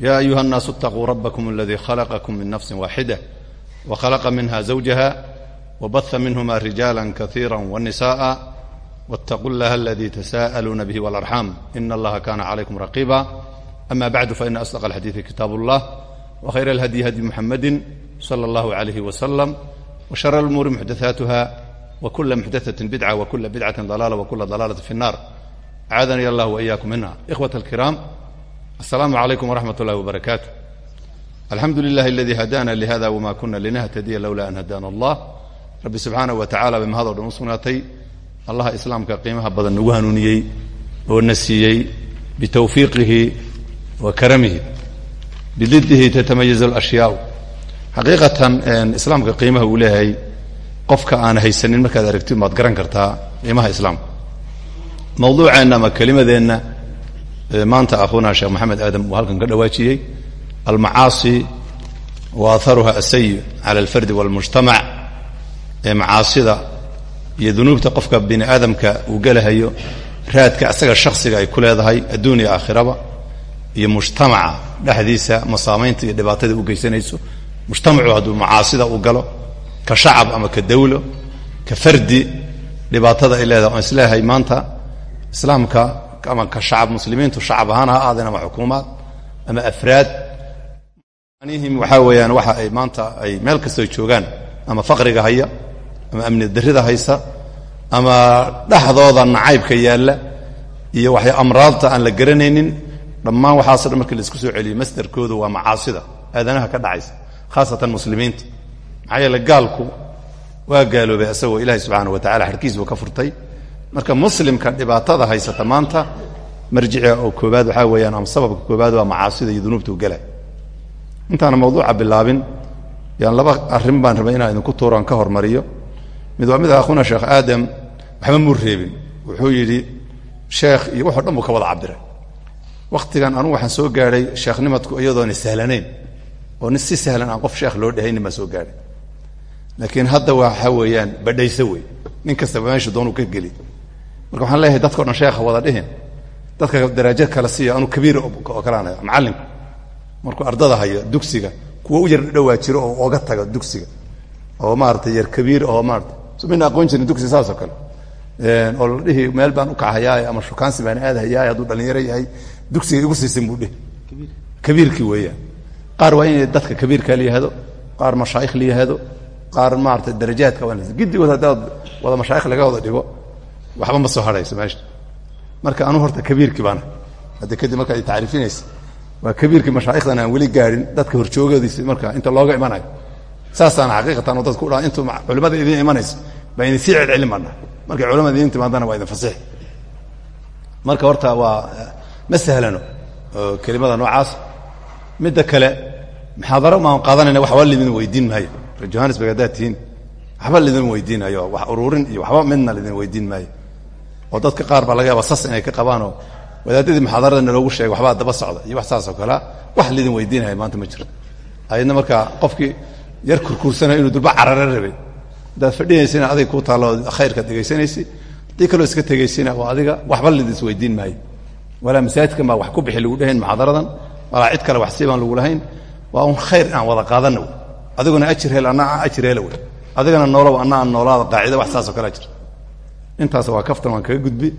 يا أيها الناس اتقوا ربكم الذي خلقكم من نفس واحدة وخلق منها زوجها وبث منهما رجالا كثيرا والنساء واتقوا الله الذي تساءلون به والأرحام إن الله كان عليكم رقيبا أما بعد فإن أصدق الحديث كتاب الله وخير الهدي هدي محمد صلى الله عليه وسلم وشر الأمور محدثاتها وكل محدثة بدعة وكل بدعة ضلالة وكل ضلالة في النار أعاذني الله وإياكم منها إخوة الكرام السلام عليكم ورحمة الله وبركاته الحمد لله الذي هدانا لهذا وما كنا لنهتدي لولا أن هدانا الله رب سبحانه وتعالى بما هذا ودhan usugنaatay allaha iسلaamka قيimaha badan nagu hanuuniyey oo na siiyey بتwفiiqihi وakaramihi بdidihi تتmaيز الأشhyaaء xaqiiqatan iسlaamka قيimaha uu leeyahay qofka aan haysanin markaad aragti maad garan kartaa قيimaha iسlaamka mawduuعeenna ama kelimadeenna maanta akhuna sheekh maxamed aadam uu halkan ka dhawaajiyey. Almacaasi wa aharuha asayi cala alfardi walmujtamac ee macaasida iyo dunuubta qofka bini aadamka uu gelahayo raadka asaga shaksiga ay ku leedahay adduun iyo aakhiraba iyo mujtamaca dhexdiisa masaamaynta iyo dhibaatada u geysanayso. Mujtamacu hadduu macaasida u galo ka shacab ama ka dawlo ka fardi dhibaatada ay leedahay oan is leeyahay maanta islaamka ama shacab muslimiintu shacab ahaan ha aadeen ama xukuumaad ama afraad anihim waxaa weeyaan waxa ay maanta ay meel kastoo joogaan ama faqriga haya ama amni darrida haysa ama dhexdooda nacaybka yaalla iyo waxay amraadta aan la garanaynin dhammaan waxaaso dhan markii la isku soo celiyo masdarkoodu waa macaasida aadanaha ka dhacaysa khaasatan muslimiinta maxaa yeele gaalku waa gaaloobay asagoo ilaahay subxaana wa tacala xarkiis buu ka furtay marka muslimka dhibaatada haysata maanta marjica oo koobaad waxaa weeyaan ama sababka koobaad waa macaasida iyo dunuubta gela intaana mawduuca bilaabin yaan laba arrin baan rabay inaan idinku tuuran ka hormariyo. Mid waa mid akhuna sheekh aadam waxba muu wuxuu yidhi sheekh iyo waxoo dhan buu ka wada cabiray wakhtigan anugu waxaan soo gaadhay sheekhnimadku iyadoona sahlanayn. Oo nin si sahlan aan qof sheekh loo dhahaynin baan soo gaadhay. Laakiin hadda waxa weeyaan badhayso wey nin kastaba meesha doonuu ka geli marka waxaan leeyahay dadkao dhan sheekha wada dhihin dadka darajo kale siiya anuu kabiir oo kaleanay macallinku markuu ardada hayo dugsiga kuwa u yar dhowaa jiro oo oga taga dugsiga. Oo maarata yar kabiir oo maarata so mina aqoon jirin dugsi saasoo kale. Oo la dhihi meel baan u kacahayaay ama shukaansi baan aadahayaay hadduu dhalinyaro yahay dugsiga igu siisin buu dhihi. Kabiirkii weeyaan. Qaar waa inay dadka kabiirka la yihahdo qaar mashaayikh la yihahdo qaar maarata darajaadka giddigood haddaad wada mashaayikh laga wada dhigo waxba ma soo hadhayso meesha marka anuu horta kabiirkii baana. Hadda kadib markaad tacriifinaysa waa kabiirkii mashaayikhdan aan weli gaadhin dadka horjoogoodiisa marka inta looga imanayo. Saasaana xaqiiqatan dadku dhaha intuu culimmada idiin imanayso baa idin sii celcelin baana markay culamada idiin timaadana waa idin fasix. Marka horta waa ma sahlano kelimada noocaas. Midda kale muxaadaro maan qaadanayna waxba lidin weydiin maayo. Johannesburg haddaad tihiin waxba lidin weydiinayo wax ururin iyo waxba midna lidin weydiin maayo oo dadka qaar baa laga yaaba sas inay ka qabaanoo wadaadadii muxaadaradana loogu sheegay waxbaa daba socda iyo wax saasoo kalea wax lidin weydiinaya maanta ma jirto ayadna marka qofkii yar kurkuursanayo inuu durba carare rabay. Haddaad fadhinaysina adig kuu taallo khayrkaad dhegaysanaysi haddii kaloo iska tegaysina oo adiga waxba lidis weydiin maayo. Walaa masaajidkan baa wax ku bixi lagu dhahayn muxaadaradan walaa cid kale wax sii lagu lahayn waa un khayr inaan wada qaadana wey ajir hel anna ajir hela wey. Adigana noolow anna aan noolaada qaacida wax saasoo kalea jira intaas waa kaftan waan kaga gudbi.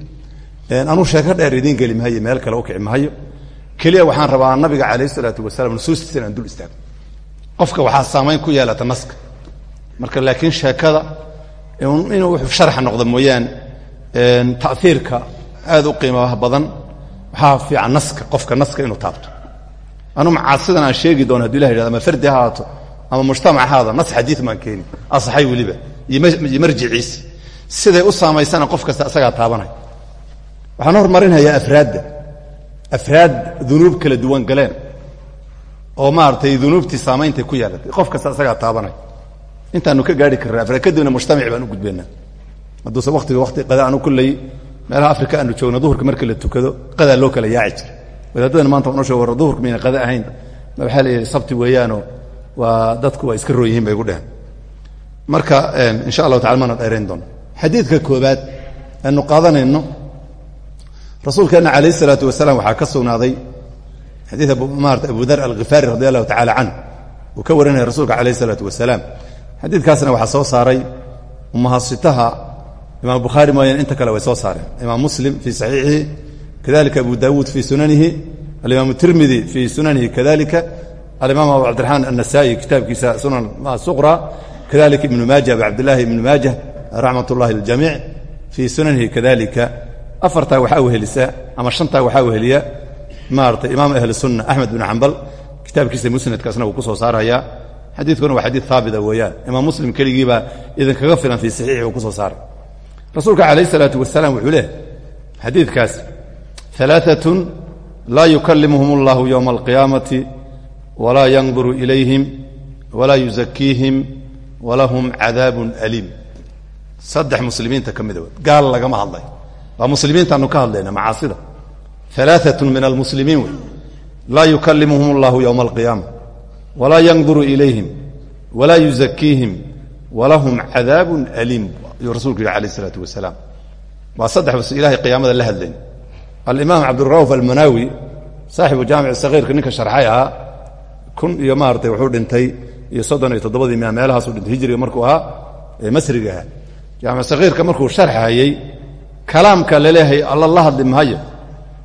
Anuu sheeko dheer idiin geli mahayo meel kale u kici mahayo keliya waxaan rabaa nabiga calayh isalaatu wasalaam nusuustiisa inaan dul istaago. Qofka waxaa saamayn ku yeelata naska marka laakiin sheekada inuu sharax noqdo mooyaan ta'iirka aad u qiimaha badan waxaa fiican naska qofka naska inuu taabto. Anuu macaasidan aan sheegi doono haduu ilah yhahdo ama fardi ha haato ama mujtamac ha haado nas xadiid maan keeni asaxay weliba iyo marjiciisi siday u saamaysana qof kasta isagaa taabanay waxaan hormarinhayaa afraadda. Afraad dunuub kala duwan galeen oo maaragtay dunuubtii saameyntay ku yeelatay qof kasta isagaa taabanay intaanu ka gaari karnaa afra kadibna mujtamac baan u gudbaynaa hadduuse waktiga wakti qada anu kulley meelaha afrika aanu joogno duhurka marka la tukado qadaa loo kala yaaci jira wadaadadan maanta noo sheeg war duhurka mayna qada ahayn. Waxaa la yidhi sabti weeyaanoo waa dadku waa iska roo yihiin bay gu dheheen marka insha allahu tacala maana dheerayn doono xadiidka koobaad aanu qaadanayno. Rasuulkeenna calayh isalaatu wasalaam waxaa ka sugnaaday xadiid maarata abu dar alkhifaari radi allahu tacala canh uu ka warinaya rasuulka calayh isalaatu wasalaam. Xadiidkaasna waxaa soo saaray umahasitaha imaam bukhaari mooyaane inta kale way soo saareen. Imaam muslim fii saxiixihi kadalika abu dawuud fii sunanihi alimaam tirmidi fii sunanihi kadalika alimaam abu cabdiraxmaan annasaai kitaabkiisa sunan suqra kadalika ibnu maaja abu cabdillahi ibnu maaja raxmat ullahi ljamiic fii sunanihi kadalika afartaa waxaa wehelisa ama shantaa waxaa weheliya maaratay imaam ahli sunna axmed bin xambal kitaabkiisa musnadkaasna wuu ku soo saarayaa xadiidkuna waa xadiid haabita weeyaan. Imaam muslim keligiibaa idinkaga filan fii saxiixi uu ku soo saaray. Rasuulka calayh isalaatu wasalaam wuxuu leehay xadiidkaas alaaatun laa yukallimuhum allahu yowma alqiyaamati walaa yanduru ilayhim walaa yuzakiihim walahum cadaabun aliim saddex muslimiinta ka mida gaal lagama hadlay. Waa muslimiintaanu ka hadlayna macaasida. Alaaatun min almuslimiin wey. Laa yukallimuhum allahu yowma alqiyaama. Walaa yanduru ilayhim. Walaa yuzakiihim walahum cadaabun aliim. Ayuu rasulku yihi alayh isalaatu wasalaam. Waa saddex ilahay qiyaamada la hadlayn. Alimaam cabdirauf almanaawi saaxibu jaamic sahiirka ninka sharxay ahaa kun iyo maaratay wuxuu dhintay iyo soddon iyo toddobadii mia meelahaasuu dhintay hijriga markuu ahaa ee masriga ahaa jaamic sahiirka markuu sharxayey kalaamka la leeyahay alla la hadli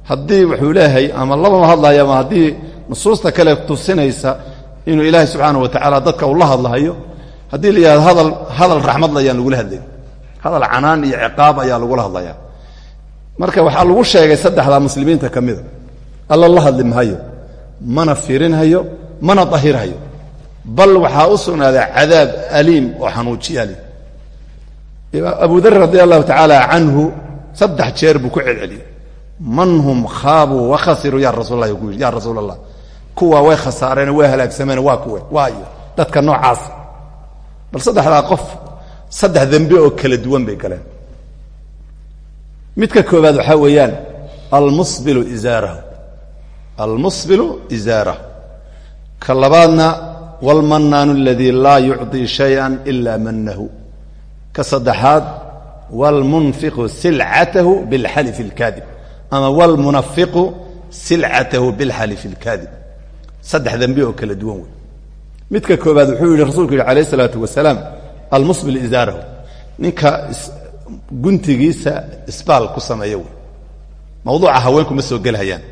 haddii wuxuu leeyahay ama labama hadlayo ama haddii nusuusta kale tusinaysa inuu ilaahay subxaana wa tacaala dadka uu la hadlahayo haddii la yihahdo hadal raxmadla ayaan lagula hadlay hadal canaan iyo ciqaab ayaa lagula hadlayaa marka waxaa lagu sheegay saddexdaa muslimiinta ka mida la hadli mana firinhayo mana dahirhayo bal waxaa u cadaab aliim oo xanuujiyaali abu dar radi allahu tacaala canhu saddex jeer buu ku celceliyey man hum khaabuu wakhasiruu ya rasuulla ku yidhi ya rasuul allah kuwa way khasaareen way halaagsameen waa kuwe waayo dadka noocaas bal saddexdaa qof saddex dembe oo kala duwan bay galeen midka koobaad waxaa weeyaan almusbilu izaarahu almusbilu izaarahu ka labaadna wاlmanaanu اladii laa yucطii shayئa ila manahu ka saddexaad wاlmunfiqu silcatahu biاlxalif اlkaadib ama wاlmunafiqu silcatahu biاlxalif اlkaadib saddex dembe oo kala duwan wey midka koobaad wuxuu yihi rasulku yihi alayh الsalaatu wasalaam almusbil izaarahu ninka guntigiisa isbaal ku sameeya wey mawduuca haweenku ma soo gelhayaan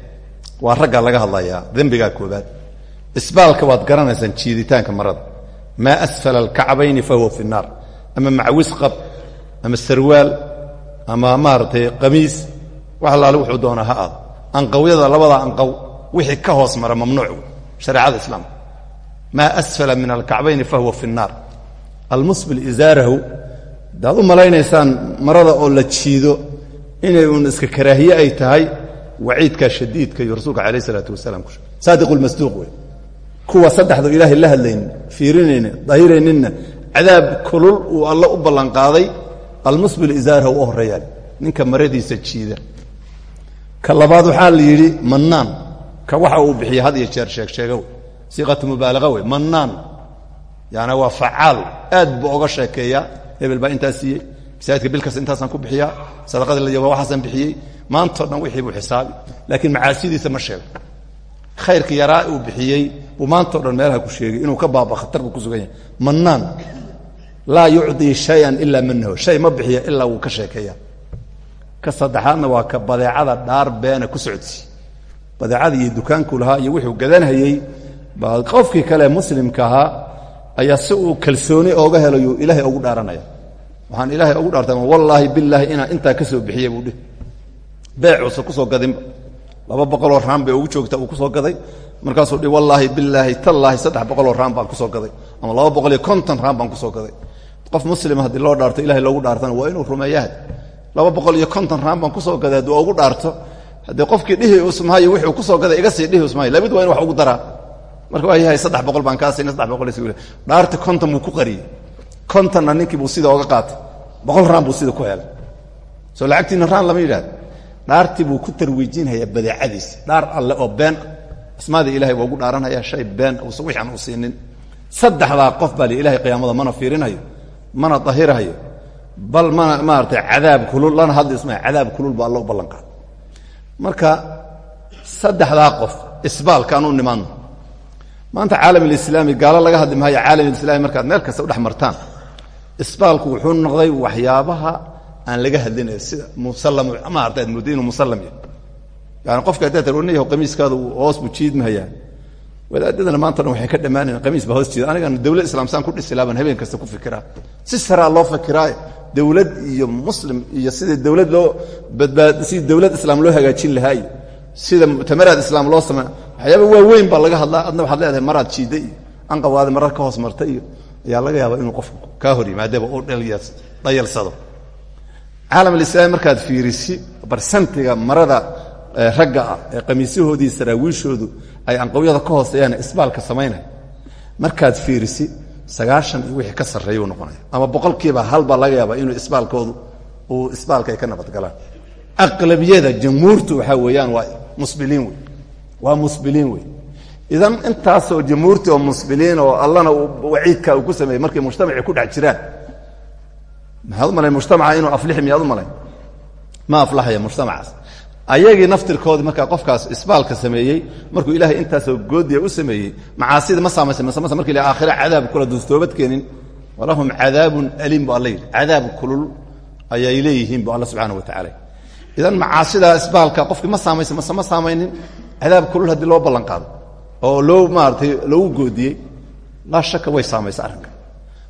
waa ragga laga hadlayaa dembigaa koobaad isbaalka waad garanaysaan jiiditaanka marada maa asfala alkacbayni fahuwa fi الnaar ama macwis qab ama sarwaal ama maaragtay qamiis wax allaale wuxuu doonaa ha aado. Anqawyada labada anqaw wixii ka hoos mara mamnuuc wey shareecada islaamka. Asfala min alkacbayni fahuwa fi الnaar almusbil izaarahu daad u malaynaysaan marada oo la jiido inay uun iska karaahiye ay tahay waciidkaa shadiidka iyo rasuulka alayh isalaatu wasalaam ku sheegay saadiqu lmasduuq wey. Kuwa saddexda ilaahay la hadlaynin fiirinayna dahirayninna cadaab kulul uu alla u ballanqaaday almusbil izaarahu u horreeyaan ninka maradiisa jiida. Ka labaad waxaa la yidhi mannaan. Ka waxa uu bixiya had iyo jeer sheeg sheega wey siiqatu mubaalaqa wey mannaan. Yaani waa facaal aad buu oga sheekeeyaa. Hebel baa intaas siiyey. Masaajidka bilkasta intaasaan ku bixiyaa. Sadaqada la yaba waxaasaan bixiyey. Maantao dhan wixii buu xisaabi. Laakiin macaasidiisa ma sheego khayrka yaraa uu bixiyey buu maantao dhan meelaha ku sheegay. Inuu ka baaba khatar buu ku sugan yahay. Mannaan laa yucdii shayan ilaa manahu shay ma bixiya ilaa wuu ka sheekeeya ka saddexaadna waa ka badeecada dhaar beena ku socodsi. Badeecada iyo dukaankuu lahaa iyo wuxuu gadanhayey baa qofkii kale muslimka ahaa ayaa si uu kalsooni ooga helayuu ilaahay ugu dhaaranaya. Waxaan ilaahay ugu dhaartay wallaahi bilaahi inaan intaa ka soo bixiya buu dhih beecuusa ku soo gadinba laba boqoloo raan bay ugu joogta uu ku soo gaday. Markaasuu dhi wallaahi bilaahi tallaahi saddex boqoloo raan baan ku soo gaday qof muslima haddii loo dhaarto ilahay loogu dhaartana waa inuu rumeeyahay laba boqol iyo konton raan baan ku soo gaday hadduu ugu dhaarto. Haddii qofkii dhihi usmahayo wuxuu ku soo gaday iga sii dhihi usmahayo labid waa in wax ugu daraa. Marka waa yahay saddex boqol baan kaasayna saddex boqol is dhaarti konton buu ku qariyey. Kontonna ninkii buu sida oga qaatay. Boqol raan buu sida ku helay. Soo lacagtiina raan lama yidhahdo dhaartii buu ku tarwiijinhayaa badeecadiisa. Dhaar alle oo been asmaadii ilahay waa ugu dhaaranhayaa shay been uusan wixi u siinin. Saddexdaa qof baa li ilahay qiyaamada mana fiirinayo mana dahirahayo bal mana maaratay cadaab kulul lana hadli isma cadaab kulul baa alla u ballan qaada marka saddexdaa qof isbaalka aan u nimaadno maanta caalam alislaami gaalo laga hadli maayo caalam alislami markaad meel kasta u dhex martaan isbaalku wuxuu noqday waxyaabaha aan laga hadlinayo sida musallam maarata aad moodda inuu musallam yahay. Yani qofka haddaad tarwanayaho qamiiskaada hoos buu jiidmahayaa wadaadadana maanta dhan waxay ka dhammaanayan qamiis baa hoos jiida anigan dawlad islamsaan ku dhisi laban habeen kasta ku fikiraa si saraa loo fikiraayo dawlad iyo muslim iyo sidii dawlad loo badbaad sidii dawlad islaam loo hagaajin lahaa iyo sida muctamaraad islaam loo samey waxyaaba waaweyn baa laga hadlaa. Adna waxaad leedahay maraad jiidda iyo anqawaada marar ka hoos marta iyo ayaa laga yaabaa inuu qofku kaa hor yimaadaba u dhayalsado. Caalam alislaami markaad fiirisi barsantiga marada ragga ah ee qamiisyahoodii saraawiishoodu ay anqawyada ka hooseeyaan isbaalka samaynaya markaad fiirisi sagaashan iyo wixii ka sarreeyuu noqonaya ama boqolkiiba hal baa laga yaabaa inuu isbaalkoodu uu isbaalka ay ka nabadgalaan aqlabiyada jamhuurtu waxaa weeyaan waa musbiliin wey waa musbiliin wey idan intaasoo jamhuurti oo musbiliin oo allana waciidka uu ku sameeyey markay mujtamacii ku dhex jiraan. Maxaad u malayn mujtamaca inuu aflixi miyaad u malayn ma aflaxaya mujtamacaas ayagii naftirkoodii markaa qofkaas isbaalka sameeyey markuu ilaahay intaasoo goodiya u sameeyey macaasida ma saamaysa mase marki la aakhira cadaab kula duustoobad keenin. Walahum cadaabun aliim bu cadaab kulul ayay leeyihiin bu alla subxana wa tacala idan macaasidaa isbaalka qofkii ma saamaysa ma saamaynin cadaab kulul haddii loo ballan qaado oo loo maaratay loogu goodiyey laa shaka way saamaysa arrinka.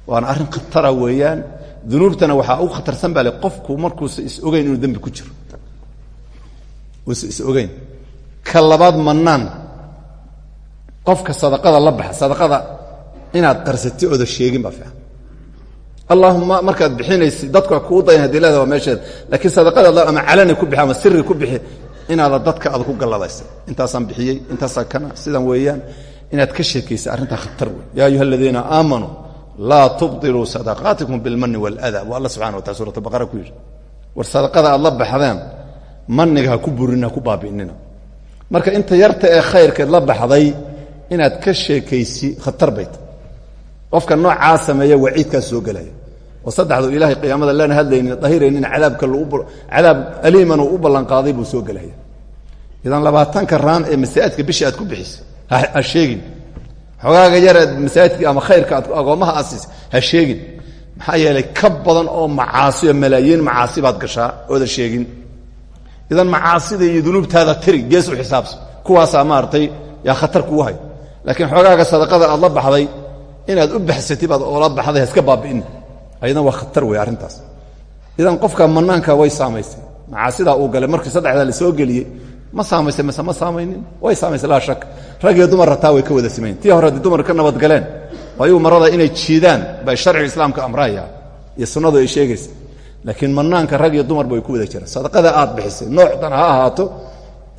Waana arrin khatara weeyaan. Dunuubtana waxaa ugu khatarsan baa qofku markuusa is ogeyn inuu dembi ku jiro uusa is ogeyn. Ka mannaan. Qofka sadaqada la baxa sadaqada inaad qarsati ooda sheegin baa fiican. Allahuma markaad bixinaysi dadka kuu dayan haddii leeda waa meesheeda laakiin sadaqadaad ama calani ku bixi ama siri ku bixi inaada dadka aad ku galladaysa intaasaan bixiyey intaasaan kana sidan weeyaan. Inaad ka sheekaysa arrintaa khatar wey yaa ayuha aladiina aamanuu laa tubdiluu sadaqaatikum bilmani wاlada bu alla subxana wa taala suurat baqara ku yidhi. War sadaqada aad la maniga ha ku burinina ha ku baabi'inina. Marka inta yarta ee khayrkeed la baxday inaad ka sheekaysi khatar bayta qofka noocaa sameeya waciidkaas soo gelaya oo saddexdu ilaahay qiyaamada lana hadlaynin dahiraynin cadaabka cadaab aliiman uu u ballanqaaday buu soo gelaya idan labaatanka raan ee masaajidka bishii aad ku bixisa ha sheegin. Xogaaga yareed masaajidka ama khayrka aad agoommaha aad ha sheegin. Maxaa yeelay ka badan oo macaasi oo malaayiin macaasi baad gashaa ooda sheegin idan macaasida iyo dunuubtaada tiri gees u xisaabsan. Kuwaasaa maaragtay yaa khatar kugu hay. Laakiin xoogaaga sadaqada aad la baxday inaad u baxsatid baad oola baxday ha iska baabi'in. Ayadna waa khatar wey arrintaas. Idan qofka manaanka way saamaysay macaasidaa uu galay markii saddexdaa la soo geliyey ma saamaysay ma saamaynin way saamaysay laa shak. Rag iyo dumar rataa way ka wada simayn. Tii hore dumar ka nabadgaleen ayuu marada inay jiidaan bay sharciga islaamka amraya iyo sunnadu ay sheegaysa laakiin manaanka rag iyo dumarba way ku wada jiraan sadaqada aad bixisay noocdan ha ahaato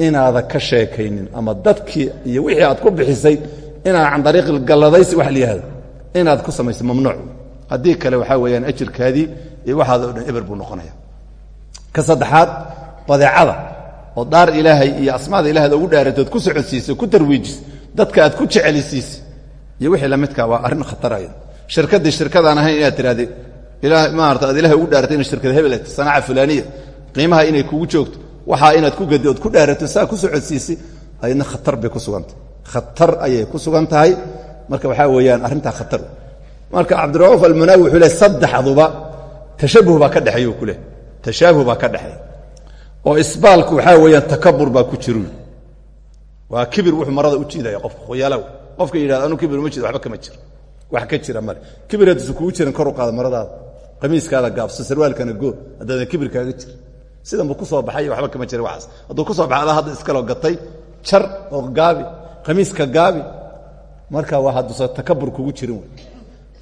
inaada ka sheekaynin ama dadkii iyo wixii aad ku bixisay inaad can dariiqi galladaysi wax la inaad ku samaysay mamnuuc. Haddii kale waxaa weeyaan ajirkaadii iyo waxaada o dhan eber buu noqonaya. Ka saddexaad badeecada oo daar ilaahay iyo asmaada ilahay ad ugu dhaaratood ku socodsiisay ku tarwiijis dadka aad ku jecelisiisay iyo wixii lamidka waa arrin khataraya shirkaddii shirkadaan ahayn inaad ila maarata aad ilahay ugu dhaaratay ina shirkad hebel sanaaca fulaaniya qiimaha inay kugu joogto waxaa inaad ku gadi ood ku dhaarato saa ku socodsiisay ayadna khatar bay ku sugantahay khatar ayay ku sugan tahay. Marka waxaa weeyaan arrintaa khatar. Marka cabdirauuf almanaawi wuxuu leh saddexduba tashabuh baa ka dhexeeya u ku leh tashaabuh baa ka dhexeeya. Oo isbaalku waxaa weeyaan takabur baa ku jiru. Waa kibir wuxuu marada u jiidaya qofka khuyalaw qofka yidhahda anu kibir uma jeedo waxba kama jiro wax ka jira male. Kibir haddiisu kugu jiran kor u qaada maradaada qamiiskaada gaabso sarwaalkana goo haddaadan kibir kaaga jir sidanbu ku soo baxay waxba kama jira waxaas. Hadduu ku soo baxa adaa hadda iskaloo gatay jar oo gaabi qamiiska gaabi marka waa hadduusa takabur kugu jirin wey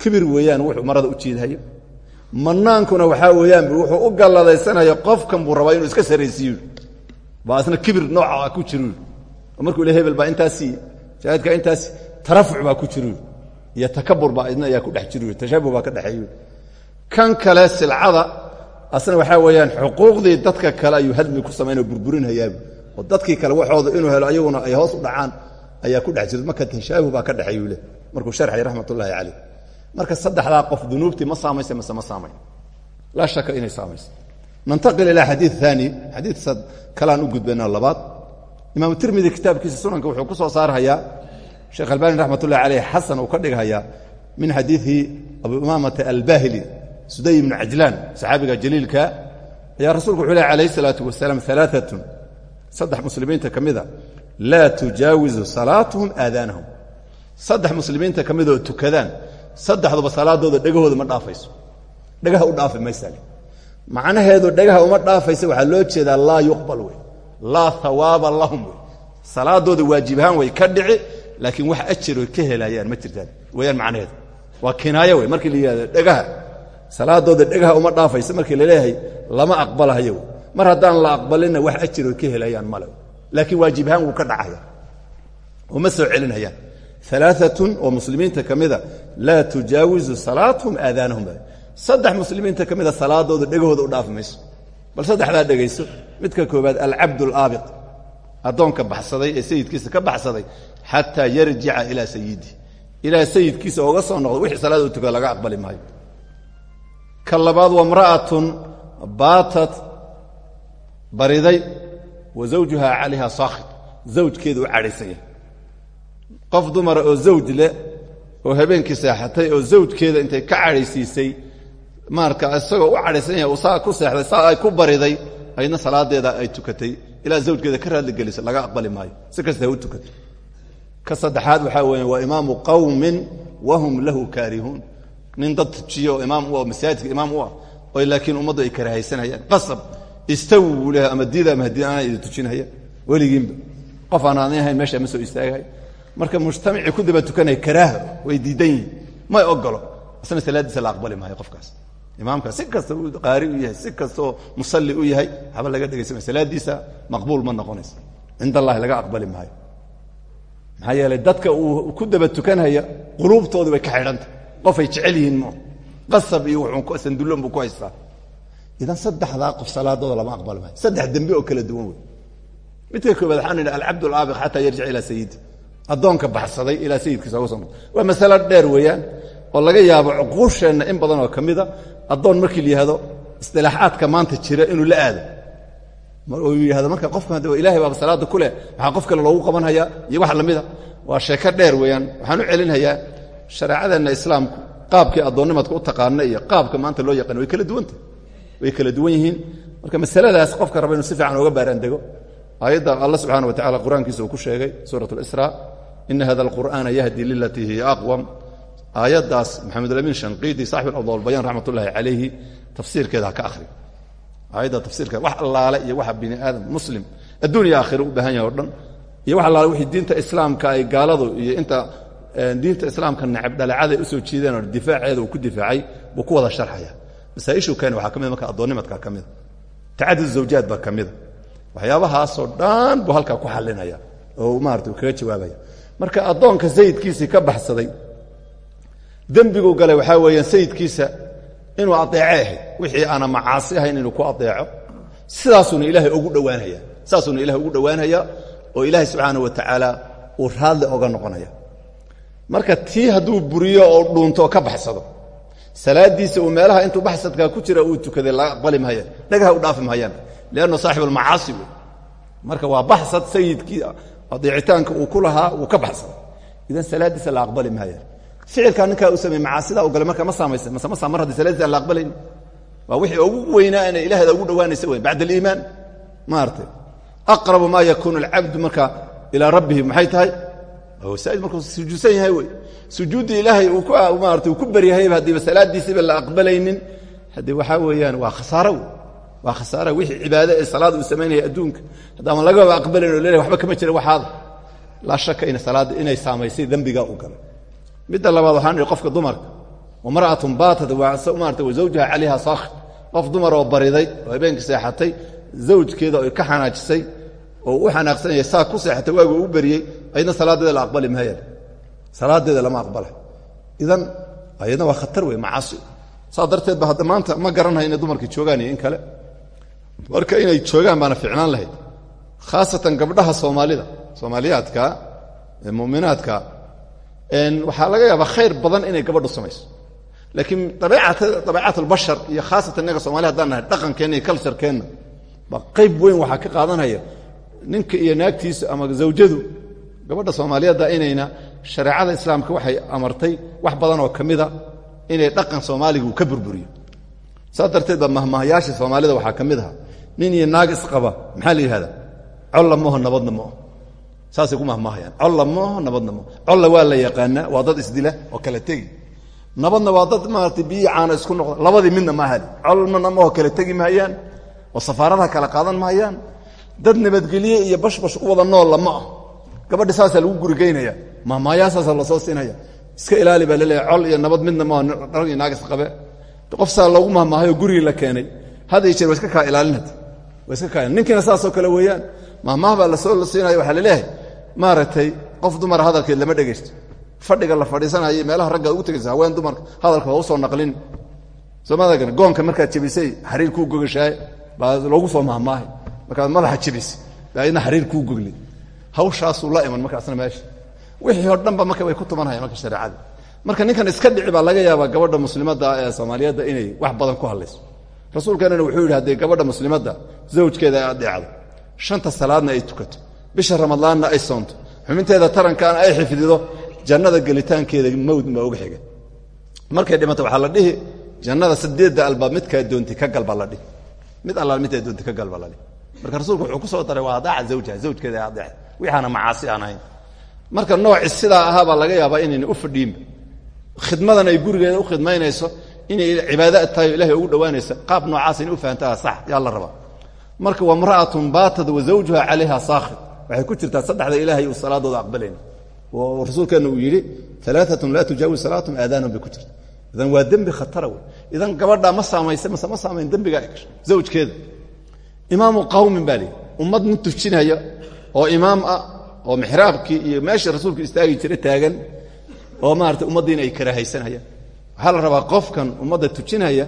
kibir weeyaan wuxuu marada u jiidhayo. Manaankuna waxaa weeyaan wuxuu u galladaysanaya qofkan buu rabaa inuu iska saraysiiyo. Baa isna kibir nooca ku jiru. Oo markuu le hebel baa intaas siiye shaahidka intaas tarafuc baa ku jiru. Iyo takabur baa idna ayaa ku dhex jiru. Tashabuh baa ka dhexeeyu kan kale silcada asna waxaa weeyaan xuquuqdii dadka kale ayuu hadmi ku samaynao burburinhayaabu oo dadkii kale waxooda inuu helo ayaguna ay hoos u dhacaan ayaa ku dhex jira marka tashaabuh baa ka dhexeeyuu leh markuu sharxay raxmatullaahi caleyh marka saddexdaa qof dunuubtii ma saamaysa mase ma saamayn. Laa shaka inay saamayso nantaqil ilaa xadiid aani xadiid kalaan u gudbayna labaad. Imaamu tirmidi kitaabkiisa sunanka wuxuu ku soo saarhayaa sheekh albani raxmat ullahi caleyh xasan uu ka dhighayaa min xadiidi abu imaamata albahili suday ibnu cajlaan saxaabiga jaliilka ayaa rasuulku wuxuu leh alayh isalaatu wasalaam alaaatun saddex muslimiinta ka mida laa tujaawizu salaatuhum aadaanahum. Saddex muslimiinta ka midoo tukadaan. Saddexduba salaadooda dhegahooda ma dhaafayso. Dhagaha u dhaafi maysale macnaheedu dhagaha uma dhaafaysa waxaa loo jeedaa laa yuqbal wey. Laa hawaaba lahum wey. Salaadooda waajib ahaan way ka dhici laakiin wax ajaroy ka helayaan ma jirtaan. Weyaan macnaheedu. Waa kinaayo wey. Markii salaadooda dhagaha uma dhaafaysa markii la leeyahay lama aqbalahayo mar haddaan la aqbalinna wax ajaroy ka helayaan male laakiin waajib ahaan wuu ka dhacaya. Uma soo celinayaan. Alaaatun oo muslimiinta ka mida laa tujaawizu salaatuhum aadaanahum. Saddex muslimiinta salaadooda dhegahooda u dhaafi bal saddexdaa dhegayso. Midka koobaad alcabd alaabiq addoonka baxsaday ee sayidkiisa ka baxsaday xataa yarjica ilaa sayidi. Ilaa sayidkiisa oga soo noqdo wixii salaada u tukada laga aqbali maayo ka labaad waa mra'atun baatat bariday wa zawjuha calayha saakhid zawjkeeda u cadhaysan yahay qof dumara oo zawj leh oo habeenkii seexatay oo zawjkeeda intay ka cadhaysiisay maarka isagoo u cadhaysan yahay uu saa ku seexday saa ay ku bariday aydna salaadeeda ay tukatay. Ilaa zawjkeeda ka raadligelisa laga aqbali maayo. Si kasta ha u tukatay nin dad tujiyo imaam u ah imaam u ah oo laakiin ummaddu ay karahaysanayaan qasab istawi buu leehay ama diida ama haddii aanaa idin tujinhaya qof aan ahayn meesha ma soo istaagahay marka mujtamacii ku daba tukanaya karaaha way diidan yihiin may ogolo. Isna salaaddiisa la aqbali maayo qofkaas. Imaamka si kasta uu u yahay si kastaoo musalli u yahay waxba laga dhegaysan maayo salaaddiisa maqbuul ma noqonayso. Cind allahi laga aqbali maayo. Maxaa yeelay dadka uu ku daba tukanhaya quluubtoodii bay ka xidhantah qofay jecel yihiin mo. Qasab iyo wuxuu sandullon buu ku haystaa. Idan saddexdaa qof salaadooda lama aqbali maayo. Saddex dembe oo kala duwan wey. Midka koobaad waxaan idhi alcabd alaabiq xataa yarjic ilaa sayidi addoonka baxsaday ilaa sayidkiisa soo noqdo waa masalo dheer weeyaan oo laga yaabo cuquusheenna in badan oo ka mida markii la istilaaxaadka maanta jira inuu la aado. Uu yihahdo marka qofka ilahay baaba salaada ku leh qof kale loogu qabanhayaa iyo wax lamida waa sheeko dheer weeyaan waxaan u celinhayaa shareecadeenna islaamku qaabkii addoonnimadka u taqaana iyo qaabka maanta loo yaqaan way kala duwanta way kala duwan yihiin. Marka masaladaas qofka raba inuu si fiican ooga baaraandego aayadda alla subxaana wa tacala qur'aankiisa uu ku sheegay suurat اlisra ina hada alqur'aana yahdi lilatii hiya aqwam. Aayaddaas maxamedulamiin shanqiidi saaxib alawdalbayaan raxmat ullaahi calayhi tafsiirkeeda ha ka akhri. Aayadda tafsiirkeeda wax allaale iyo waxa bini aadam muslim adduun iyo aakhira u baahan yahay o dhan iyo wax allaale wixii diinta islaamka ay gaaladu iyo inta diinta islaamka necab dhalecaday u soo jiideen oo difaaceeda ku difaacay buu ku wada sharxaya. Masaaishuu keena waxaa ka mida marka addoonnimadka ka mida tacadud zawjaad baa ka mida waxyaabahaasoo dhan buu halkaa ku xalinaya oo maarata kaga jawaabaya. Marka addoonka sayidkiisii ka baxsaday dembiguu galay waxaa weeyaan sayidkiisa inuu adeece wixii aana macaasi ahayn inuu ku adeeco sidaasuuna ilaahay ugu dhowaanaya. Saasuuna ilahay ugu dhowaanaya oo ilaahay subxaana wa tacaala uu raadli oga noqonaya marka tii hadduu buriyo oo dhuunto oo ka baxsado salaadiisa uu meelaha intuu baxsadkaa ku jira uu tukaday laga aqbali maayaan dhagaha u dhaafi maayaan liannu saaxib almacaasi wey marka waa baxsad sayidkii adeecitaanka uu ku lahaa uu ka baxsaday idan salaaddiisa la aqbali maayaan ficilkaa ninkaa uu sameey macaasidaa u galay marka ma saamaysa mase ma mar haddii salaadiisa la aqbalayn waa wixii ugu weynaa inay ilahda ugu dhowaanaysa wey bacda aliimaan. Maaragtay aqrabu maa yakuunu alcabdu marka ilaa rabbihi maxay tahay saa'id markuu sujuudsan yahay wey. Sujuuddii ilaahay maarata uu ku baryahayba haddiiba salaaddiisiiba la aqbalaynin haddii waxaa weeyaan waa khasaaro wey. Waa khasaara wixii cibaade ee salaada uu samaynaya adduunka. Haddaama lagaba aqbalayn o leeyahay waxba kama jira waxaada laa shaka ina salaadda inay saamaysay dembigaa u galay midda labaad waxaan ihi qofka dumarka wamra'atun baatat maarata wa zawjaha calayha saakhir qof dumar oo bariday oo habeenkii seexatay zawjkeeda oy ka xanaajisay oo u xanaaqsanaya saa ku seexatay waagu u beriyey aydna salaadeeda la aqbali maayaan salaadeeda lama aqbala idan ayadna waa khatar wey macaasi. Saa ba hadda maanta ma garanaya inay dumarkii joogaan iyo in kale. Marka inay joogaan baana ficnaan lahayd. Khaasatan gabdhaha soomaalida soomaaliyaadka ee muminaadka waxaa laga yaabaa khayr badan inay gabadhu samayso. Laakiin dabeecat albashar iyo khaasatan innaga somaliya hadaan nahay dhaqankeenna iyo culturekeenna ba qayb weyn waxaa ka qaadanaya ninka iyo naagtiisa ama zawjadu gabadha soomaaliyeedda inayna shareecada islaamka waxay amartay wax badan oo ka inay dhaqan soomaaliga uu ka burburiyo. Saas darteed soomaalida waxaa ka nin iyo naag isqaba maxaa la yidhahda colla mooho nabadna mooho saasay ku mahmaahayaan waa la yaqaanaa waa dad isdila oo kala tegi. Nabadna waa dad maarata biyi caana isku noqda labadii midna ma hali colna mooho kala tegi mahayaan oo safaaradaha kala qaadan mahayaan dad nabadgelye iyo bashbash u wada noolla ma ah. Gabadhi saasaa lagu gurigeynaya mahmaayaasaasaa la soo siinaya. Iska ilaali baa la leeyahay col iyo nabad midna maaho rag iyo naag isqabe qof saa loogu mahmaahayo gurigii la keenay had iyo jeer wa iska kaa ilaalinata wa iska kaa ninkiina saasoo kale weeyaan mahmaah baa la soo la siinaya waxaa la leeyahay maaragtay qof dumara hadalkeed lama dhegaysto. Fadhiga la fadhiisanayo meelaha ragga ugu tegaysa haween dumarka hadalka waa u soo naqlin. Soomaadan goonka markaad jebisay xariir kuu gogashaay baa loogu soo mahmaahay markaad madaxa jebisay baa idna xariir kuu gogli hawshaasuu la iman markaasna meesha. Wixii o dhanba marka way ku tumanhaya marka shareecada marka ninkan iska dhici baa laga yaabaa gabadha muslimadda ee soomaaliyeedda inay wax badan ku hadlayso. Rasuulkeenana wuxuu yidhi haddii gabadha muslimadda zawjkeeda ay adeecdo shanta salaadna ay tukato bisha ramadaanna ay soonto xubinteeda tarankaana ay xifdido jannada gelitaankeeda mawd ma oga xiga. Markay dhimato waxaa la dhihi jannada sideedda albaab midkaa doonti ka gal la dhihi. Mid allaal midkaa doonti ka gal la dhihi marka rasuulku wuxuu ku soo daray waa adaaca zawjaha zawjkeeda ay adeecda wixaana macaasi aan ahayn. Marka nooci sidaa ahaa baa laga yaabaa inayna u fadhiinba. Khidmadan ay gurigeeda u khidmaynayso inay cibaada tahay o ilahay ugu dhowaanaysa qaab noocaas inay u fahantaha sax yaa la rabaa. Marka wamra'atun baatad wa zawjuha calayha saakhid waxay ku jirtaa saddexda ilaahay uu salaadooda aqbalayna. Oo rasuulkeenna uu yidhi alaaatun laa tujaawis salaatum aadaanun bay ku jirta. Idan waa dembi khatara wey idan gabadhaa ma saamaysa mase ma saamayn gasho. Zawjkeeda imaamu qawmin baa ummad nin tujinaya oo imaam ah oo mixraabkii iyo meeshii rasuulku istaagi jira taagan. Oo maarata ummaddiina ay karaahaysanayaan waxaa la qofkan ummadda tujinaya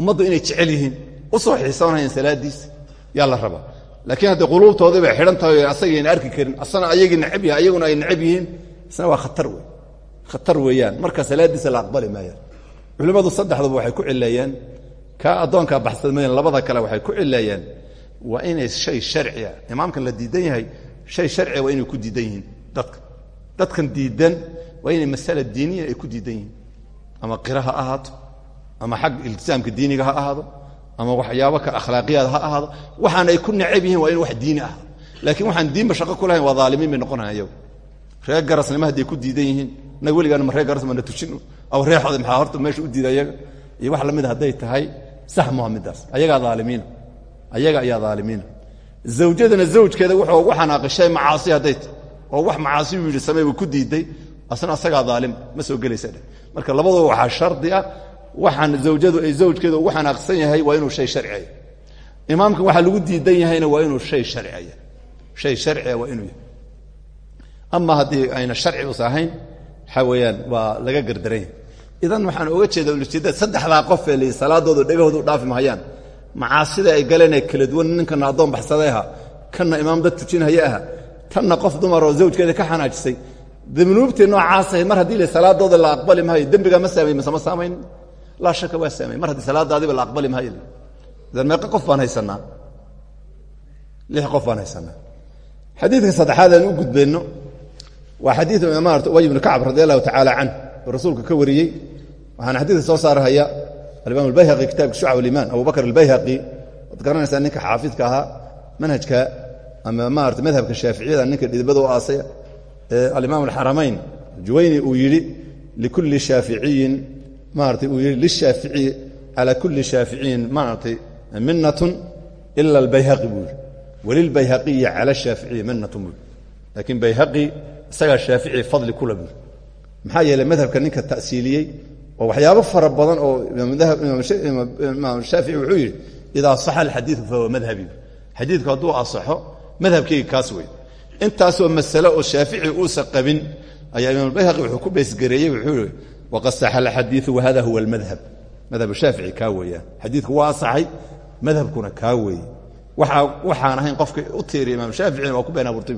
ummaddu inay jecel yihiin u soo xiisoonayaan salaadiisa yaa la laakiin haddii quluubtoodii bay xidhan tahay o arki karin asana ayagii necab yahay ayaguna ay necab yihiin isna waa khatar wey khatar weeyaan. Marka salaaddiisa la aqbali maayaan. Culimmadu saddexduba waxay ku cileeyeen kaa addoonkaa baxsadmayn labada kale waxay ku cileeyeen waa inay shay sharciya imaamkan la diidan yahay shay sharciya waa inay ku diidan dadka. Dadkan diidan waa inay masala diiniya ay ku diidan ama qira ha ama xag iltisaamka diiniga ha ahaado ama waxyaabo ka akhlaaqiyaad ha ahaado. Waxaan ay ku necab yihiin in wax diini ah. Laakiin waxaan diinba shaqo ku lahayn waa dhaalimiin bay noqonayan ayagu reer garasnimo hadday ku diidan yihiin nag weligaana ma reer garas mana aw reexooda maxaa horta meesha u diida iyo wax lamida hadday tahay sax maha middaas ayagaa ayaga ayaa dhaalimiina zawjadana zawjkeeda wuxuu ugu xanaaqishay macaasi hadday oo wax macaasi uu yidhi ku diiday. Asna asagaa dhaalim ma soo gelaysa dheh marka labaduba waxaa shardi ah waxaan zawjadu ay zawjkeeda ugu xanaaqsan yahay waa inuu shay sharciya imaamkan waxaa lagu diidan yahayna waa inuu shay sharciya shay sharciya waa inuu yahay. Ama ayna sharci us ahayn waxaa waa laga gardaran yahay. Idan waxaan oga jeeda ujeedada saddexdaa qof ee li salaadooda dhegahooda u dhaafi macaasida ay galeen ee kala duwan ninkana addoon baxsaday aha kanna imaam dad tujinhaya aha tanna qof dumar oo zawjkeeda ka xanaajisay. Dunuubtii noocaasah mar haddii la salaadooda la aqbali maayo dembigaa ma saamay ma saamayn? Laa shaka waa saamay mar haddii salaadaadiba la aqbali maayo. Meeqa qof baan haysanaa lix qof aan u gudbayno waa xadiid maarata ubay ibnu kacb radi allahu tacaala canh oo rasuulka ka wariyey. Waxaana xadiidka soo saarhaya alimaam albayhaqi kitabka shucab alimaan abu bakr albayhaqi waad garanaysaa ninka xaafidka ahaa manhajka ama maarata madhabka shaaficiyada ninka dhidibada u aasaya alimaam alxaramayn juwayni uu yidhi likulli shaaficiyin maarata uu yidhi lishaaficiyi cala kulli shaaficiyin maaratay minnatun ila albayhaqi buu yidhi. Walilbayhaqiyi cala shaaficiyi minnatun buu yidhi. Laakiin bayhaqi isagaa shaafici fadli kula buu yidhi. Maxaa yeeley madhabka ninka ta'siiliyey oo waxyaabo fara badan oo imaam shaafici wuxuu yidhi idaa saxa alxadiidu fahuwa madhabi. Xadiidku hadduu asaxo madhabkayga kaas wey intaasoo masale oo shaafici uusa qabin ayaa imaam albayhaqi wuxuu ku beesgareeyey wuxuu yihi waqad saxa alxadiiu wahada huwa almadhab. Madhab shaafici kaa weeyaan xadiidku waa asaxay madhabkuna kaa weeye waxaan ahayn qofka u tiiriya imaam shaaficina waa ku been abuurtay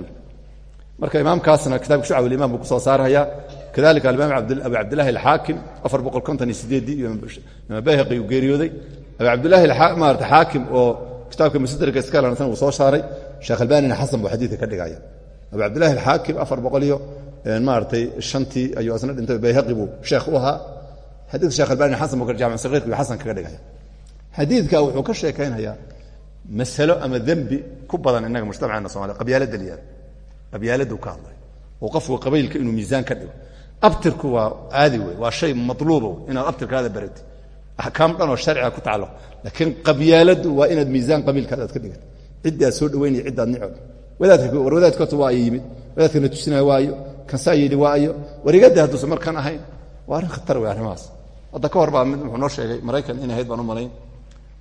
marka imaamkaasna kitabka shucab ilimam buu ku soo saarhayaa kadalika alimaam abu cabdillahi alxaakim imaam bayhaqi uu geeriyooday. Abu cabdillahi maarata xaakim oo kitaabka musaderka iska lansan uu soo saaray sheekh albanina xasan buu xadiidka ka dhigaya. Abu cabdillahi alxaakim afar boqol iyo maaratay shantii ayuu asna dhintay bayhaqi buu sheekh u ahaa. Xadiidka sheekh albanina xasan buu jaamic sagiirka buu xasan kaga dhigaya. Xadiidka wuxuu ka sheekaynayaa masalo ama dembi ku badan innaga mujtamaceena somalia qabyaalada liyaad qabyaaladu ka hadlay. Oo qofku qabaylka inuu miisaan ka dhigo abtirku waa caadi wey waa shay matluubo inaad abtirkaada barati axkaam dhan oo sharciga ku tacalluq. Laakiin qabyaaladu waa inaad miisaan qabiilkaada aad ka dhigato ciddii soo dhaweynaya ciddaad wadaadka war wadaadka waa yimid. Wadaadkana tusinaya waayo. Kansaa yidhi waayo. Warigadda hadduusan markan ahayn. Waa arrin khatar wey arrimahaas. Hadda ka hor mid wuxuu noo sheegay maraykan in ahayd baan u malayn.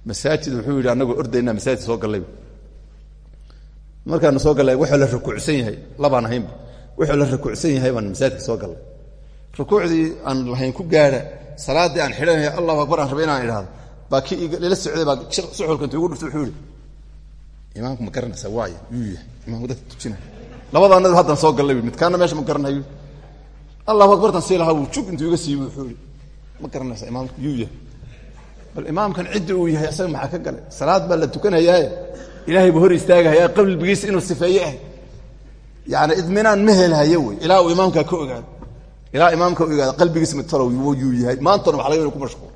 Masaajid wuxuu yidhi annagoo ordaynaa masaajid soo gallay markaanu soo gallay wuxuu la rukuucsan yahay. Labaan ahaynba wuxuu la rukuucsan yahay baan masaajidka soo gallay rukuucdii aan lahayn ku gaadha salaaddii aan xidhanaya allahu akbar aan rabay inaan idhaahdo. Baa kii lila socday baa suxulka intuu igu wuxuu yidhi imaamku ma garanaysaa waayo? Yuu yahay imaamku dadka tujinaya labadaanadu haddaan soo gallay midkaana meesha ma garanayo. Allahu akbartan sii lahaa wuu jug intuu iga siibi wuxuu yidhi ma garanaysaa imaamku? Yuu yahay bal imaamkan cidda uu yahay isaga maxaa ka galay? Salaad baa la tukanayaaye ilaahay buu hor istaagahayaa qalbigiisa inuu sifeeye ah. Yani idminaan ma helhayo wey ilaa uu imaamkaa ka ogaado ilaa imaamka ogaado qalbigiisa mitalow yuu yahay. Maantana waxa laga ku mashquul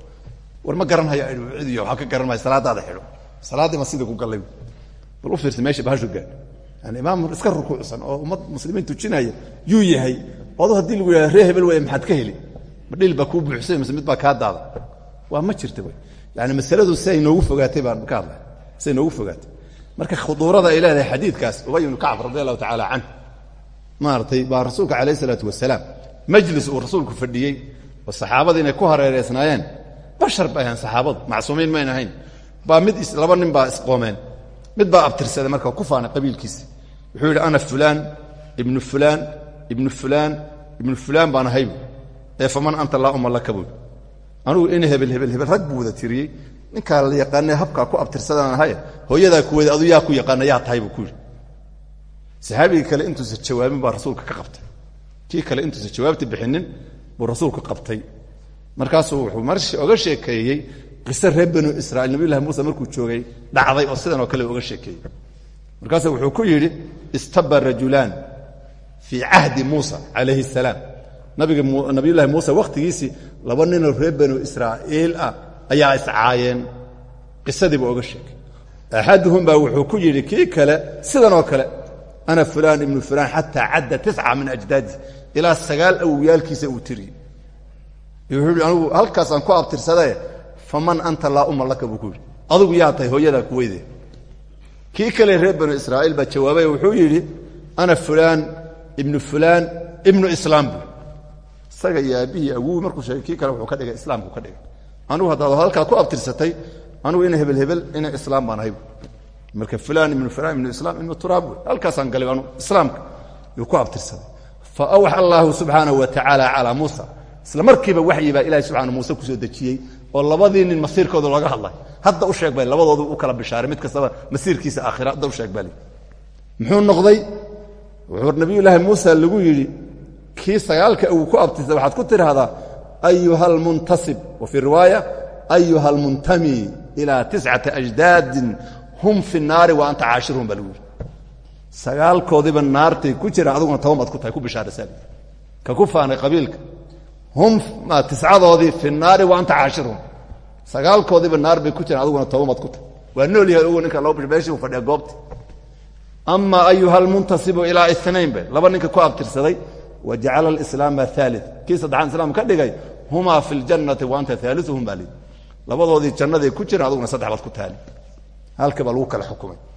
war ma garanhaya cidiyo waxaa ka garan maya salaadaada xidho salaaddii ma sidii ku gallay bal u fiirsa meesha bahashu gaad yani imaam iska rukuucsan oo ummad muslimiin tujinaya yuu yahay. Odu haddii lagu yidhahdo ree hebel maxaad ka heli? Ma dhil baa kuu buuxsay mise mid baa kaa daada? Waa ma jirta wey. Yani masaladu siay noogu fogaatay baan ka hadlay. Siay noogu fogaatay. Marka khuduurada ay xadiidkaas ubay ibnu kacb radi allahu tacaala canh maaratay baa rasuulka calayh isalaatu wasalaam majlis uu rasuulku fadhiyey oo saxaabada inay ku hareereysnaayeen. Bashar bay ahayn saxaabadu macsuumiin mayn ahayn. Baa mid laba nin baa isqoomeen. Mid baa abtirsaday marka ku faanay qabiilkiisa. Wuxuu ana fulaan ibnu fulaan ibnu fulaan ibnu fulaan baan ahaybu ee faman anta laa uma laka anugu in hebel hebel hebel rag buu wada tiriyey. La yaqaanee habkaa ku abtirsadaan ahaye hooyadaa ku wada adu yaa ku yaqaana tahay ku yidhi. Saxaabigii kale intuusa jawaabin baa rasuulka ka qabtay kii kale intuusa jawaabta bixinin buu rasuulka qabtay. Markaasuu wuxuu marshi oga sheekeeyey qiso reer banu israiil nabiyullahi muuse markuu joogay dhacday oo sidan oo kale oga sheekeeyey. Markaasuu wuxuu ku yidhi istaba rajulaan fii cahdi muusa calayhi salaam. Nabiga nabiyullahi muuse wakhtigiisii laba ninoo reer banu israa'iil ah ayaa iscaayeen qisadiibu oga sheegay axaduhum baa wuxuu ku yidhi kii kale sidan oo kale ana fulaan ibnu fulaan xataa cadda tisca min ajdaadi ilaa sagaal awowyaalkiisa uu tiriyey wuxuu yidhi anugu halkaasaan ku abtirsadae faman anta laa uma laka? buu yaa tahay hooyadaa ku weyde. Kii kale reer banu israa'iil baa jawaabay wuxuu yidhi ana fulaan ibnu fulaan ibnu islaam buu isaga iyo aabbihii markuu sheegay kii kale wuxuu ka dhigay islaamku ka dhigay. Anugu haddaad halkaa ku abtirsatay anugu ina hebel hebel ina islaam baan ahay marka fulaan ibnu fulaan ibnu islaam ibnu turaab halkaasaan galay anu islaamka yuu ku abtirsaday fa awxa allaahu subxaanahu wa tacaala calaa muusa isla markiiba waxyi baa ilahi subxana muuse ku soo dejiyey oo labadii nin masiirkooda looga hadlay hadda u sheeg ba labadoodu u kala bishaaray mid kastaba masiirkiisa aakhira hadda u sheeg bali muxuu noqday wuxuu nabiyullaahi muusa lagu yidhi kii sagaalka uu ku abtirsa waxaad ku tidhaahdaa ayuha almuntasib wa fii riwaaya ayuha almuntami ilaa tiscati ajdaadin hum fi naari wa anta caashiruhum baa lagu yidhi sagaalkoodiiba naartay ku jiraan aduguna toban baad ku tahay ku bishaaraysaa ka ku faanay qabiilka. Hum tiscadoodii fi naari wa anta caashiruhum sagaalkoodiiba naar bay ku jiraan aduguna toban baad ku tahay. Waa nool yahay ogo ninka loo meeshii uu fadhiya goobti. Ama ayuha almuntasibu ilaa inayn be laba ninka ku abtirsaday wa jacala alislaama aali kii saddexaan islaam ka dhigay humaa fi ljannati wa anta aaliuhum baa labadoodii jannaday ku jiraan aduguna saddex baad ku taali. Halka baa lagu kala xukumay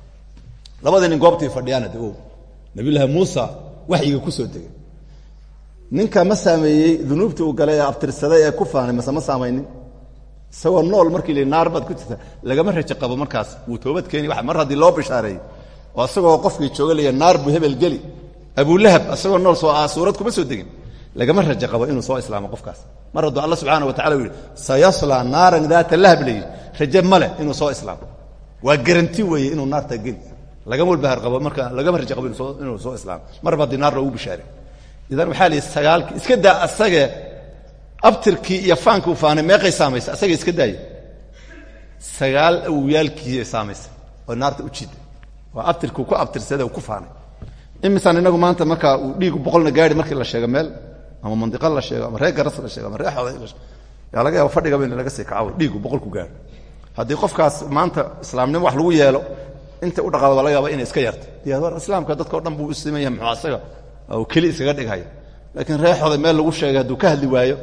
labadii nin goobtii fadhiyaana de o nabiyullaahi muusa waxyiga ku soo degay ninka ma saameeyey dunuubtii uu galay ee abtirsaday ee ku faanay ma saamaynin isagoo nool markii li naar ku jirta lagama rajo qabo markaas. Wuu toobad keeni mar haddii loo bishaareeyey. Oo isagoo qofkii jooga naar buu hebel geli. Abulahab isagoo nool soo ah suurad kuma soo degin. Lagama rajo qabo inuu soo islaamo qofkaas. Mar hadduu alla subxaana wa tacala u yidhi sayaslaa naaran daata lahab la yidhi. Raje ma leh inuu soo islaamo. Waa garanti weeye inuu naarta geli lagama walbahar qabo marka lagama rajo qabo inuu soo islaamo. Marba haddii naar loogu bishaaray. Idan waxaa la yidhi sagaalkii iska daa asagee abtirkii iyo faankii u meeqay saamaysa asagay iska daaya sagaal awowyaalkiiay saamaysa oo naarta u jiida waa abtirkii ku abtirsada ku faanay. Imisaan inagu maanta markaa uu dhiigu boqolna gaari markii la sheego meel ama mandiqa la sheego ama reer garas la sheego ama reer la sheego yaa laga yaaba fadhigaba in laga sii kacawo dhiigu boqolku gaaro haddii qofkaas maanta islaamnimo wax lagu yeelo inta u dhaqaado waa laga yaaba inay iska yarto dee war islaamka dadka o dhan buu u siman yahay muxuu asaga uu keli iskaga dhighayo laakiin reer xooday meel lagu sheegay hadduu ka hadli waayo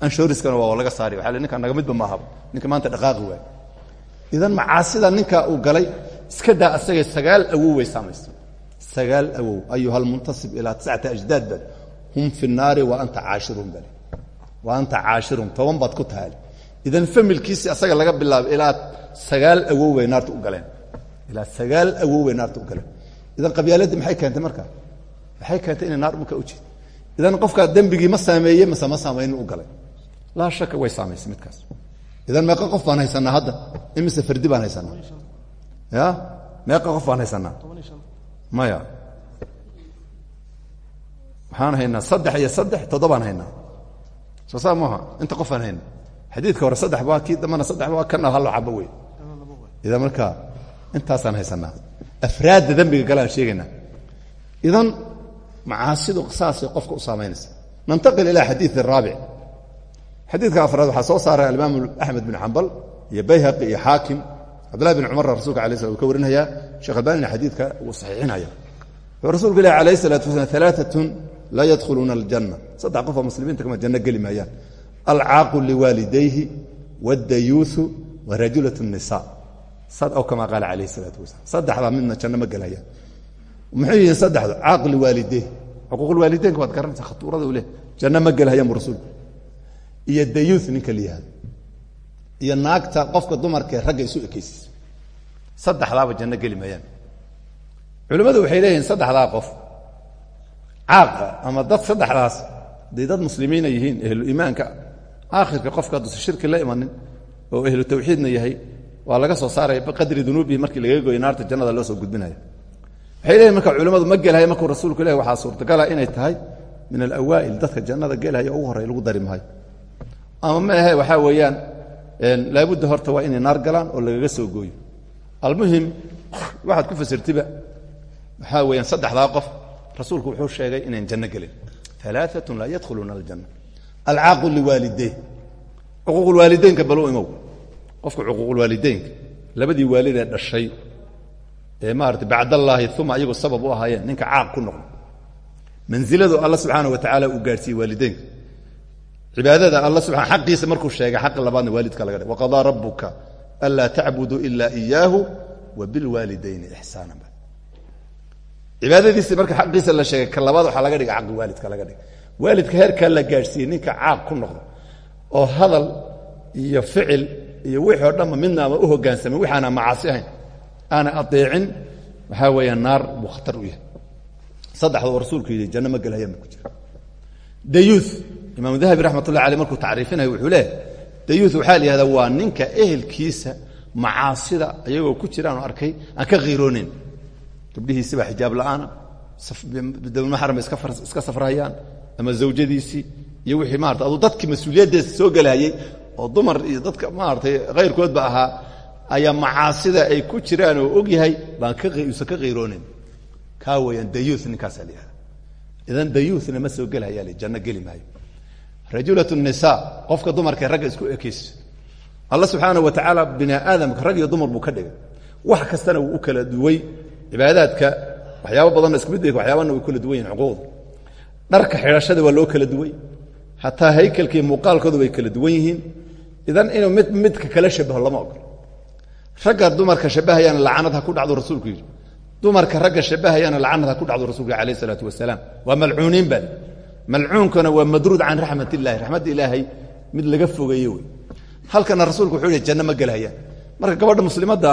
anshoriskana waa laga saari. Waxa le ninka naga midba ma ahaba. Ninka maanta dhaqaaqi waayo. Idan macaasida ninka uu galay iska daa asagay sagaal awow way saamaysa sagaal awow ayuha almuntasib ilaa tiscata ajdaad bal hum fi naari wa anta caashirun bale wa anta caashirun toban baad ku tahay. Idan familkiisi asaga laga bilaabo ilaa sagaal awow bay naarta u galeen ilaa sagaal awow bay naarta u idan qabyaaladii maxay keentay marka? Maxay keentay inay naar marka u jeed? Idan qofkaa dembigii ma saameeye mase ma saameynin u galay. Laa shaka way saamaysay midkaas. Idan meeqa qof baan haysanaa hadda? Imise fardi baan haysanaa? Ya? Meeqa qof baan haysanaa? Maya. Waxaan haynaa saddex iyo saddex toddobaan haynaa. Soo saa maaha inta qofaan hayna. Xadiidka hore saddex baa kii dambana saddex baa kana hallo cabo wey idan markaa intaasaan haysanaa. Afraadda dembiga galaan sheegaynaa idan macaasidu saasay qofka u saamaynaysa. Nantaqil ilaa xadiid araabic xadiidka afraad waxaa soo saaray alimaam axmed bin xambal iyo bayhaqi iyo xaakim cabdillahi bin cumar rasulka alay slam uu ka warinaya. Sheekh albanina xadiidka wuu saxiixinaya wuxuu rasuulku ilahi alayh salatu wasalaam alaaatun laa yadkhuluuna aljanna. Saddex qofoo muslimiinta kama janno geli maayaan. Alcaaqu liwaalidayhi waddayuusu wa rajulat nisa aw kama qaala alayh salaatu wasalam saddexdaa midna janno ma gelayaan muxuu yihiin saddexdu caaq liwaalideyh xuquuqulwaalideynka waad garanaysa khatuurada u leh janno ma gelhayaan bu rasuulku iyo dayuuth ninka la iyo naagta qofka dumarkaee ragga isu ekaysiisa saddexdaaba janno geli maayaan. Culimmadu waxay leeyihiin saddexdaa qof caaqa ama dad saddexdaas haday dad muslimiina yihiin ehlu iimaanka aakhirka qofka hadduusa shirki la imanin oo ehlu tawxiidna yahay waa laga soo saaraya biqadri dunuubihi markii lagaga goyo naarta jannada loo soo gudbinaya. Waxay leeyihiin marka culimmadu ma gelhaya markuu rasuulku ilahi waxaa suurtagala inay tahay min alawaa'il dadka jannada gelhaya ugu horey lagu dari maayo ama ma ahe waxaa weeyaan laabudda horta waa inay naar galaan oo lagaga soo gooyo. Almuhim waxaad ku fasirtiba waxaa weeyaan saddexdaa qof rasuulku wuxuu sheegay inayn janno gelin alaaatun laa yadkhuluuna aljanna. Alcaaqu liwaalideyh cuquuqulwaalideynka baluu imow qofka cuquuqulwaalideynka labadii waalidee dhashay ee maarata bacdallaahi uma ayagu sabab u ahaayeen ninka caaq ku noqdo mansiladu alla subxaana wa tacaala uu gaadhsiiyey waalideynka. Cibaadada alla subaa xaqiisa markuu sheegay xaqi labaadna waalidka laga dhig waqadaa rabuka anlaa tacbuduu ila iyaahu wa bilwaalidayni ixsaana cibaadadiisi marka xaqiisa la sheegay ka labaad laga dhiga xaqi waalidka laga dhig waalidka heerkaa la gaadhsiiyey ninka caaq ku noqdo oo hadal iyo ficil iyo wixii o dhanba midna ama u hogaansamay waxaana macaasi ahayn. Aana adeecin waxaa weeya naar buu khatar u yahay. Saddexda oo rasuulku yidhi janno ma gelhayaan ba ku jira dayuuth imaamu dahabi raxmatullahi aleyh markuu tacriifinayo wuxuu leehay dayuuth waxaa la yihahdaa waa ninka ehelkiisa macaasida iyagoo ku jiraanu arkay aan ka khiiroonayn gabdhihiisibaa xijaab la'aana dabilmaxrama iska safrayaan ama zawjadiisii iyo wixii maarata aduu dadkii mas'uuliyaddeesa soo gelahayey oo dumar iyo dadka maaragtay khayrkoodba ahaa ayaa macaasida ay ku jiraan oo og yahay baan uusan ka khiiroonayn kaa weeyaan dayuuth ninkaasaa la idan dayuuthna ma soo gelhaya li janno geli maayo. Rajulat nisa qofka dumarkae ragga isku ekaysa alla subxaana wa tacaala bini aadamka rag iyo dumar buu ka dhigay. Wax kastana wuu kala duway. Cibaadaadka waxyaaba badanna isku mid waxyaabana way kala duwan xuquuqda. Dharka xidhashada waa loo kala duway. Hataa haykalkii muuqaalkooda way kala duwan yihiin idan inuu mid midka kala shabaho lama ogolo ragga dumarka shabahayaana lacanad ku dhacdo rasuulku yidhi. Dumarka ragga shabahayaana lacanad ku dhacdo rasulka alayh isalaatu wasalaam waa malcuuniin baa malcuunkana waa madruud can raxmat illahi raxmadda ilaahay mid laga fogeeye wey. Halkana rasuulku wuxuu yihi janno ma gelhayaan marka gabadha muslimadda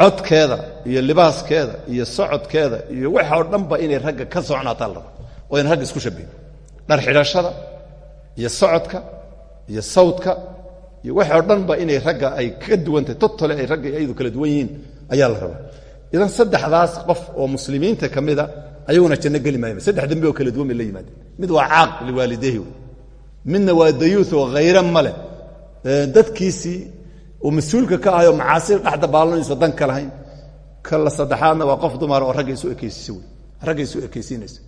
codkeeda iyo libaaskeeda iyo socodkeeda iyo waxa oo dhanba inay ragga ka socnaataa la raba oo ayna ragga isku shabihin dhar xidhashada iyo socodka iyo sawdka iyo wax oo dhan inay ragga ay ka duwantahay totole ay ragga ayadu kala duwan yihiin ayaa la rabaa. Idan saddexdaas qof oo muslimiinta ka mida ayaguna janno geli maaya saddex dembi oo kala duwan bay la yimaadeen. Mid waa caaq liwaalidehi midna waa dayuuth oo khayra male dadkiisii oo mas'uulka ka ahayoo macaasir dhexda baalanayso dan lahayn kala saddexaadna waa qof dumar oo ragga isu ekaysiisa wey. Ragga isu ekaysiinaysa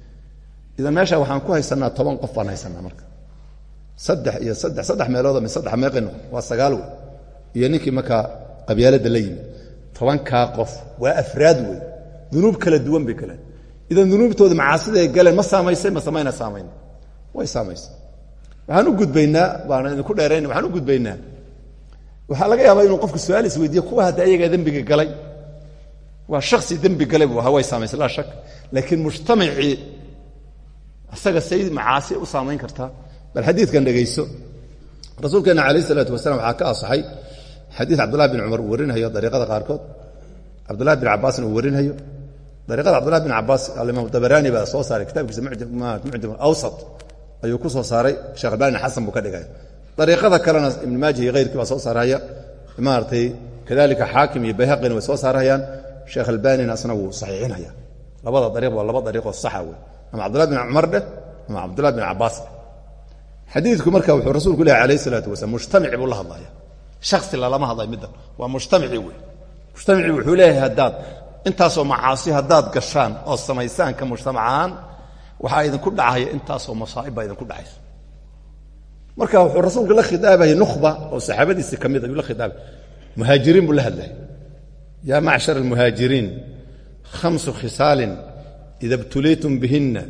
idan meesha waxaan ku haysanaa toban qof baan haysanaa marka saddex iyo saddex saddex meelood mi saddex meeqi noqon waa sagaal wey. Iyo ninkii markaa qabyaaladda la yimid tobankaa qof waa afraad wey. Dunuub kala duwan bay galeen. Idan dunuubtooda macaasiday galeen ma saamaysay ma samayna saamayn. Way saamaysay. Waxaan u gudbaynaa baana idinku dheerayna waxaan u gudbaynaa. Waxaa laga yaabaa inuu qofku su'aal isweydiiyo kuwa hadda ayagaa dembiga galay. Waa shaksi dembi galay buu ahaa way saamaysay laa shak laakiin mujtamacii isaga say macaasi u saamayn kartaa bal xadiidkan dhegayso rasuulkeena calayh isalaatu wasalam waxaa ka asaxay xadiid cabdullahi bin cumar uu warinayo dariiqada qaarkood. Cabdullahi bin cabbaasna uu warinayo dariiqada cabdullahi bin cabbaas alimaam dabaraani baa soo saaray kitaabkiisa mucjam awsat ayuu ku soo saaray. Sheekh albaani xasan buu ka dhigaya dariiqada kalena ibn maaja iyo hayrkii baa soo saaraya. Maaragtay kadalika xaakim iyo bayhaqina way soo saarayaan. Sheekh albanina asna wuu saxiixinaya. Labada dariiq waa laba dariiqoo saxa wey ama cabdullahi bin cumar dheh ama cabdullahi bin cabbaas dheh xadiidku marka wuxuu rasuulku lehy alayh isalaatu wasalaam mujtamici buu la hadlaya shaksi lalama hadlay middan waa mujtamici wey mujtamici wuxuu leeyahay haddaad intaasoo macaasi haddaad gashaan oo samaysaan ka mujtamacahaan waxaa idinku dhacaya intaasoo masaa'ib baa idinku dhacaysa. Marka wuxuu rasuulku la khidaabayay nukhba oo saxaabadiisi ka mid ayuu la khidaabay muhaajiriin buu la hadlayay yaa macshar almuhaajiriin khamsu khisaalin ida btuliitum bihinna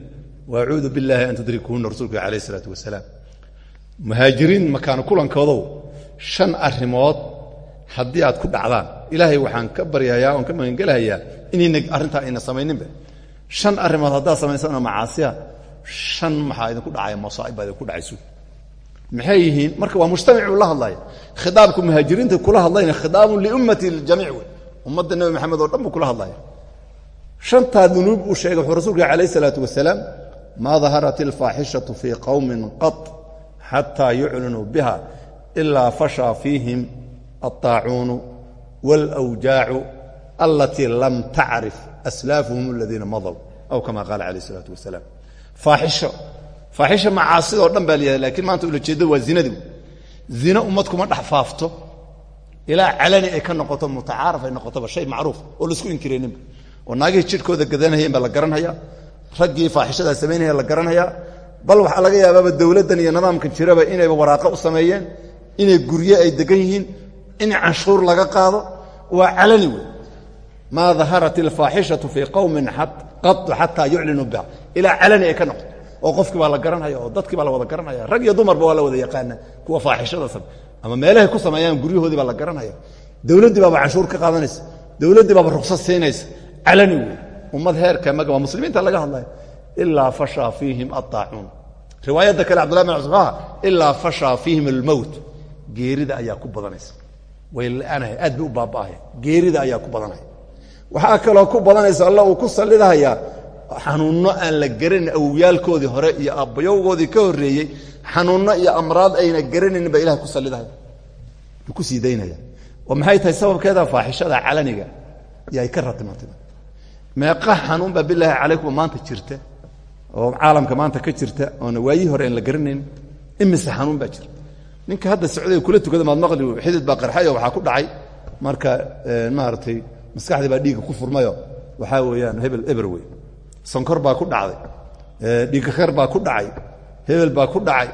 waacuudu billahi an tudrikuhunna. Rasuulku alayh isalaatu wasalaam muhaajiriin makaano kulankoodow shan arrimood haddii aad ku dhacdaan ilaahay waxaan ka baryayaa oon ka magangelahayaa inayna arrintaa ayna samayninba. Shan arrimood haddaad samaysanoo macaasiya shan maxaa idinku dhacaya masaa'ib baa idinku dhacaysu. Maxay yihiin? Marka waa mujtamic buu la hadlaya. Khidaabku muhaajiriinta kula hadlayna khidaabun liummati ljamiic wey. Ummadda nebi maxamed oo dhan buu kula hadlaya. Shantaa dunuub uu sheegay wuxuu rasuulka calayh isalaatu wasalaam maa daharat ilfaaxishatu fii qowmin qad xataa yuclinuu biha ilaa fashaa fiihim alطaacuunu wاlأwjaacu alatii lam tacrif aslaafuhum aladiina madow aw kama qaala calayh isalaatu wasalaam faaxisho faaxisha macaasidoo dhan baa layihahda lakiin maanta ulajeedadu waa zinadii zina ummad kuma dhex faafto ilaa calani ay ka noqoto mutacaaraf ay noqotoba shay macruuf oo laisku inkirayninba oo naagihii jidhkooda gadanayeen baa la garanhaya raggii faaxishadaa samaynaya la garanhayaa bal waxaa laga yaabaaba dowladdan iyo nidaamka jiraba inayba waraaqo u sameeyeen inay gurye ay degan yihiin in canshuur laga qaado. Waa calani wey maa daharat ilfaaxishatu fii qowmin qadu xataa yuclinuu biha. Ilaa calani ay ka noqoto oo qofkii baa la garanhaya oo dadkii baa la wada garanhaya. Rag iyo dumarba waa la wada yaqaana kuwa faaxishada same ama meelahay ku sameeyaan guryahoodii baa la garanhaya. Dowladdii baaba canshuur ka qaadanaysa. Dowladdii baaba ruksad siinaysa. Calani wey ummad heerka maga waa muslimiinta laga hadlaya ilaa fashaa fiihim aaacuun riwaayadda kale cbdullah bin cusbaha ilaa fashaa fiihim almowt geerida ayaa ku badanaysa way la'anahay aad bay u baaba'ahaya geerida ayaa ku badanaya waxaa kaloo ku badanaysa alla uu ku sallidahayaa xanuunno aan la garanin awowyaalkoodii hore iyo abbayowgoodii ka horreeyey xanuunno iyo amraad ayna garanaynin baa ilahay ku sallidahaya u ku sii daynaya oo maxay tahay sababkeeda faaxishada calaniga iyo ay ka ratimantay meeqa xanuun baa bilaahi calaykum maanta jirta oo caalamka maanta ka jirta oona waayihii hore aan la garanayn imise xanuun baa jira ninka hadda socday kula tukada maad maqli xidid baa qarxayo waxaa ku dhacay. Marka maaragtay maskaxdii baa dhiigga ku furmayo waxaa weeyaan hebel eber wey sonkor baa ku dhacday. Dhiigakar baa ku dhacay. Hebel baa ku dhacay.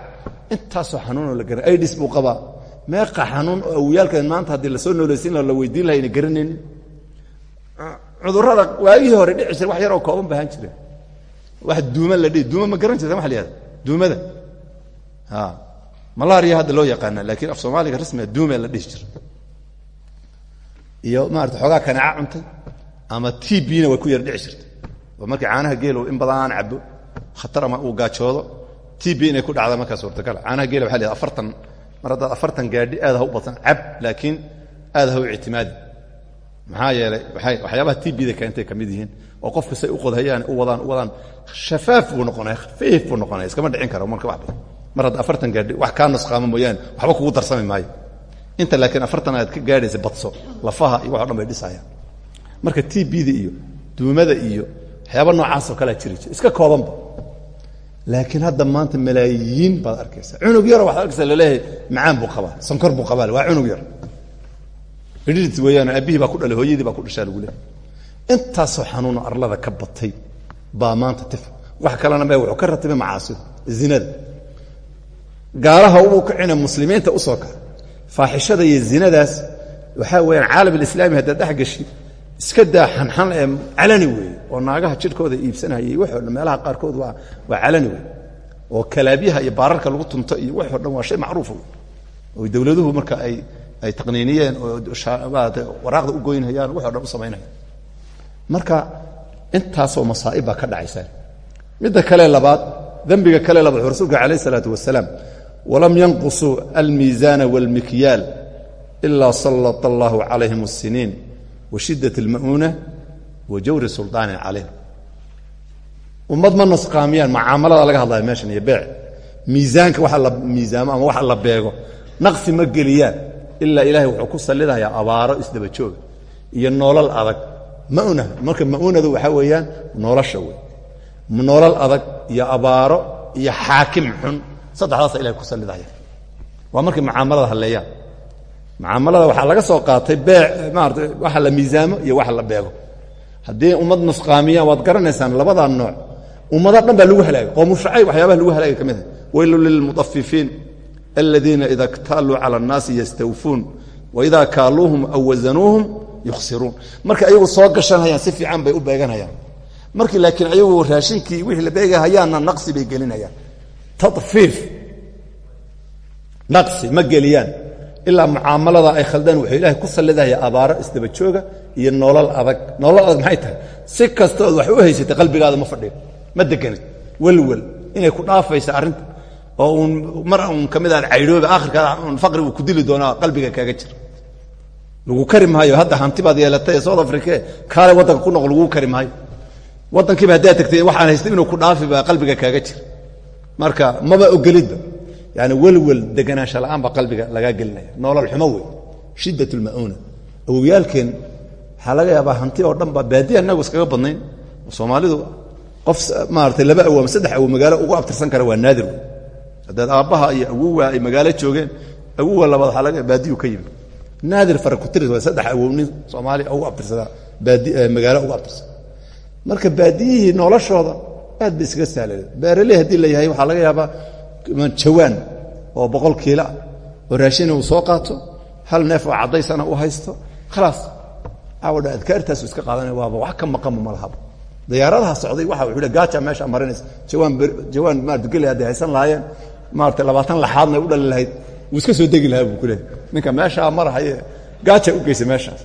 Intaasoo xanuunoo la garan aidis buu qabaa. Meeqa xanuun oo awiyaalkan maanta haddii la soo noolaysiin la weydiin laha ayna garanaynin cudurrada waagihii hore dhici jira wax yaroo kooban bahaan jire wax duuma la dhihi duuma ma garan jirta ma la yihahda duumada malaria hadda loo yaqaana laakiin af soomaaliga rasmiga duume la dhihi jira iyo maarata xoogaa kanaaca cuntay ama t bna way ku yar dhici jirta oo markii caanaha geelo in badan aan cabo khatar ama uu gaajoodo t b inay ku dhacda markaa suurtagala caanaha geela waxa la yhahda afartan mar haddaad afartan gaadhi aad ha u badsan cab laakiin aad ha u ictimaadi. Maxaa yeelay waxyaabaha tbda keentay ka mid yihiin oo qofka say u qodhayaan u wadaan u wadaan shafaaf buu noqonaya khafiif buu noqonaya iskama dhicin karo marka wax hadda afartan gaadhi wax kaa nusqaamo mooyaane waxba kugu darsami maayo. Inta laakiin afartan aad ka gaadhaysa badso lafaha iyo wax o dhan bay marka tbda iyo duumada iyo waxyaaba noocaasoo kalea jiri jir iska koobanba laakiin hadda maanta malaayiin baad arkaysa cunug yaro waxaad arkaysa la leeyahay macaan buu qabaa sankor buu qabaa waa cunug yar. Idhirit weeyaan aabbihii baa ku dhalay hooyadii baa ku dhashaa lagu leehay intaasoo xanuuno arlada ka batay baa maanta tif. Wax kalena me wuxuu ka ratibay macaasida zinada. Gaalaha uu kacina muslimiinta u soo kaca faaxishada iyo zinadaas waxaa weeyaan caalam alislaami haddaad dhex gashi iska daa xanxan ee calani weeye oo naagaha jidhkooda iibsanayay waxoo dhan meelaha qaarkood waa calani weeye. Oo kalaabyaha iyo baararka lagu tunto iyo waxoo dhan waa shay macruufa wey oo dowladuhu marka ay taqniiniyeen oo waraaqda u goynhayaan waxoo dhan u samaynayaan marka intaasoo masaa'ib baa ka dhacaysa midda kale labaad dembiga kale labaad wuxuu rasuulka calayh isalaatu wasalaam walam yanqusuu almiisaana wاlmikyaal ila sallata allahu calayhim الsiniin wa shiddat اlma'uuna wa jawri sulطaanin calayhim ummad ma nasqaamiyaan macaamalada laga hadlaya meeshan iyo beec miisaanka waxa la miisaamo ama waxa la beego naqsi ma geliyaan ilaa ilaahay wuxuu ku sallidayaa abaaro isdaba jooga iyo noolal adag mauna. Marka ma'unadu waxaa weeyaan nolosha wey noolal adag iyo abaaro iyo xaakim xun. Saddexdaasa ilahay ku sallidaya waa markay mucaamalada hadleeyaan. Mucaamalada waxaa laga soo qaatay beec maarata waxa la miisaamo iyo waxa la beego. Haddii ummad nusqaamiyaan waad garanaysaan labadaa nooc ummado dhan baa lagu halaagay. Qoomu shacayb waxyaabaha lagu halaagay ka mid ah. Weylu lilmutafifiin aladiina ida ktaaluu cala annaasi yastawfuun waida kaaluuhum aw wasanuuhum yukhsiruun markay ayagu soo gashanhayaan si fiican bay u beeganhayaan markii laakiin ayagu raashinkii wixii la beegahayaanna naqsi bay gelinayaan. Tafiif naqsi ma geliyaan. Ilaa mucaamalada ay khaldaan wuxuu ilaahay ku sallidaya abaaro isdaba jooga iyo nolol adag. Nolol adag maxay tahay? Si kastood wax u haysatay qalbigaada ma fadhiyo. Ma deganid. Welwel. Inay ku dhaafaysa arrinta. Oo uun mar uun ka mid aan caydhooba aakhirkaada un faqri uu ku dili doonaa qalbiga kaaga jira lagu kari maayo hadda hanti baad yeelatay ee south africa kaale waddanka ku noq laguu kari maayo waddankiiba haddaad waxaan haystay inuu ku dhaafi baa qalbiga kaaga jira marka maba ogolidba yani welwel deganaansha la'aan baa qalbiga lagaa gelinaya. Noolal xumo wey shiddat lma'uuna awowyaalkeen waxaa laga hanti oo dhan ba baadiya iskaga badnayn. Soomaalidu qof maaratay laba awo saddex awo magaalo ugu abtirsan kara waa naadir wey haddaad iyo awowa ay magaalo joogeen awowa labaad waxaa laga baadiyu ka yimi naadir farakutiris waa saddex awow nin soomaaliya ugu abtirsadaa magaalo ugu abtirsada marka baadiyihii noloshooda aad bay iskaga sahleen beeraley haddii la yahay waxaa laga yaabaa jawaan oo boqol kiilo ah oo raashina uu soo qaato hal neef oo caddaysana u haysto khalaas awadha adkaartaasu iska qaadanaya waaba wax ka maqanba ma diyaaradaha socday waxa wuxuu gaaja meesha marinaysa jawaan jawaan maarata geli hadday haysan lahaayeen maarata labaatan laxaadna u dhali lahayd wuu iska soo degi lahaa buu ku leehay ninka meeshaa marahaye gaaja u geysa meeshaas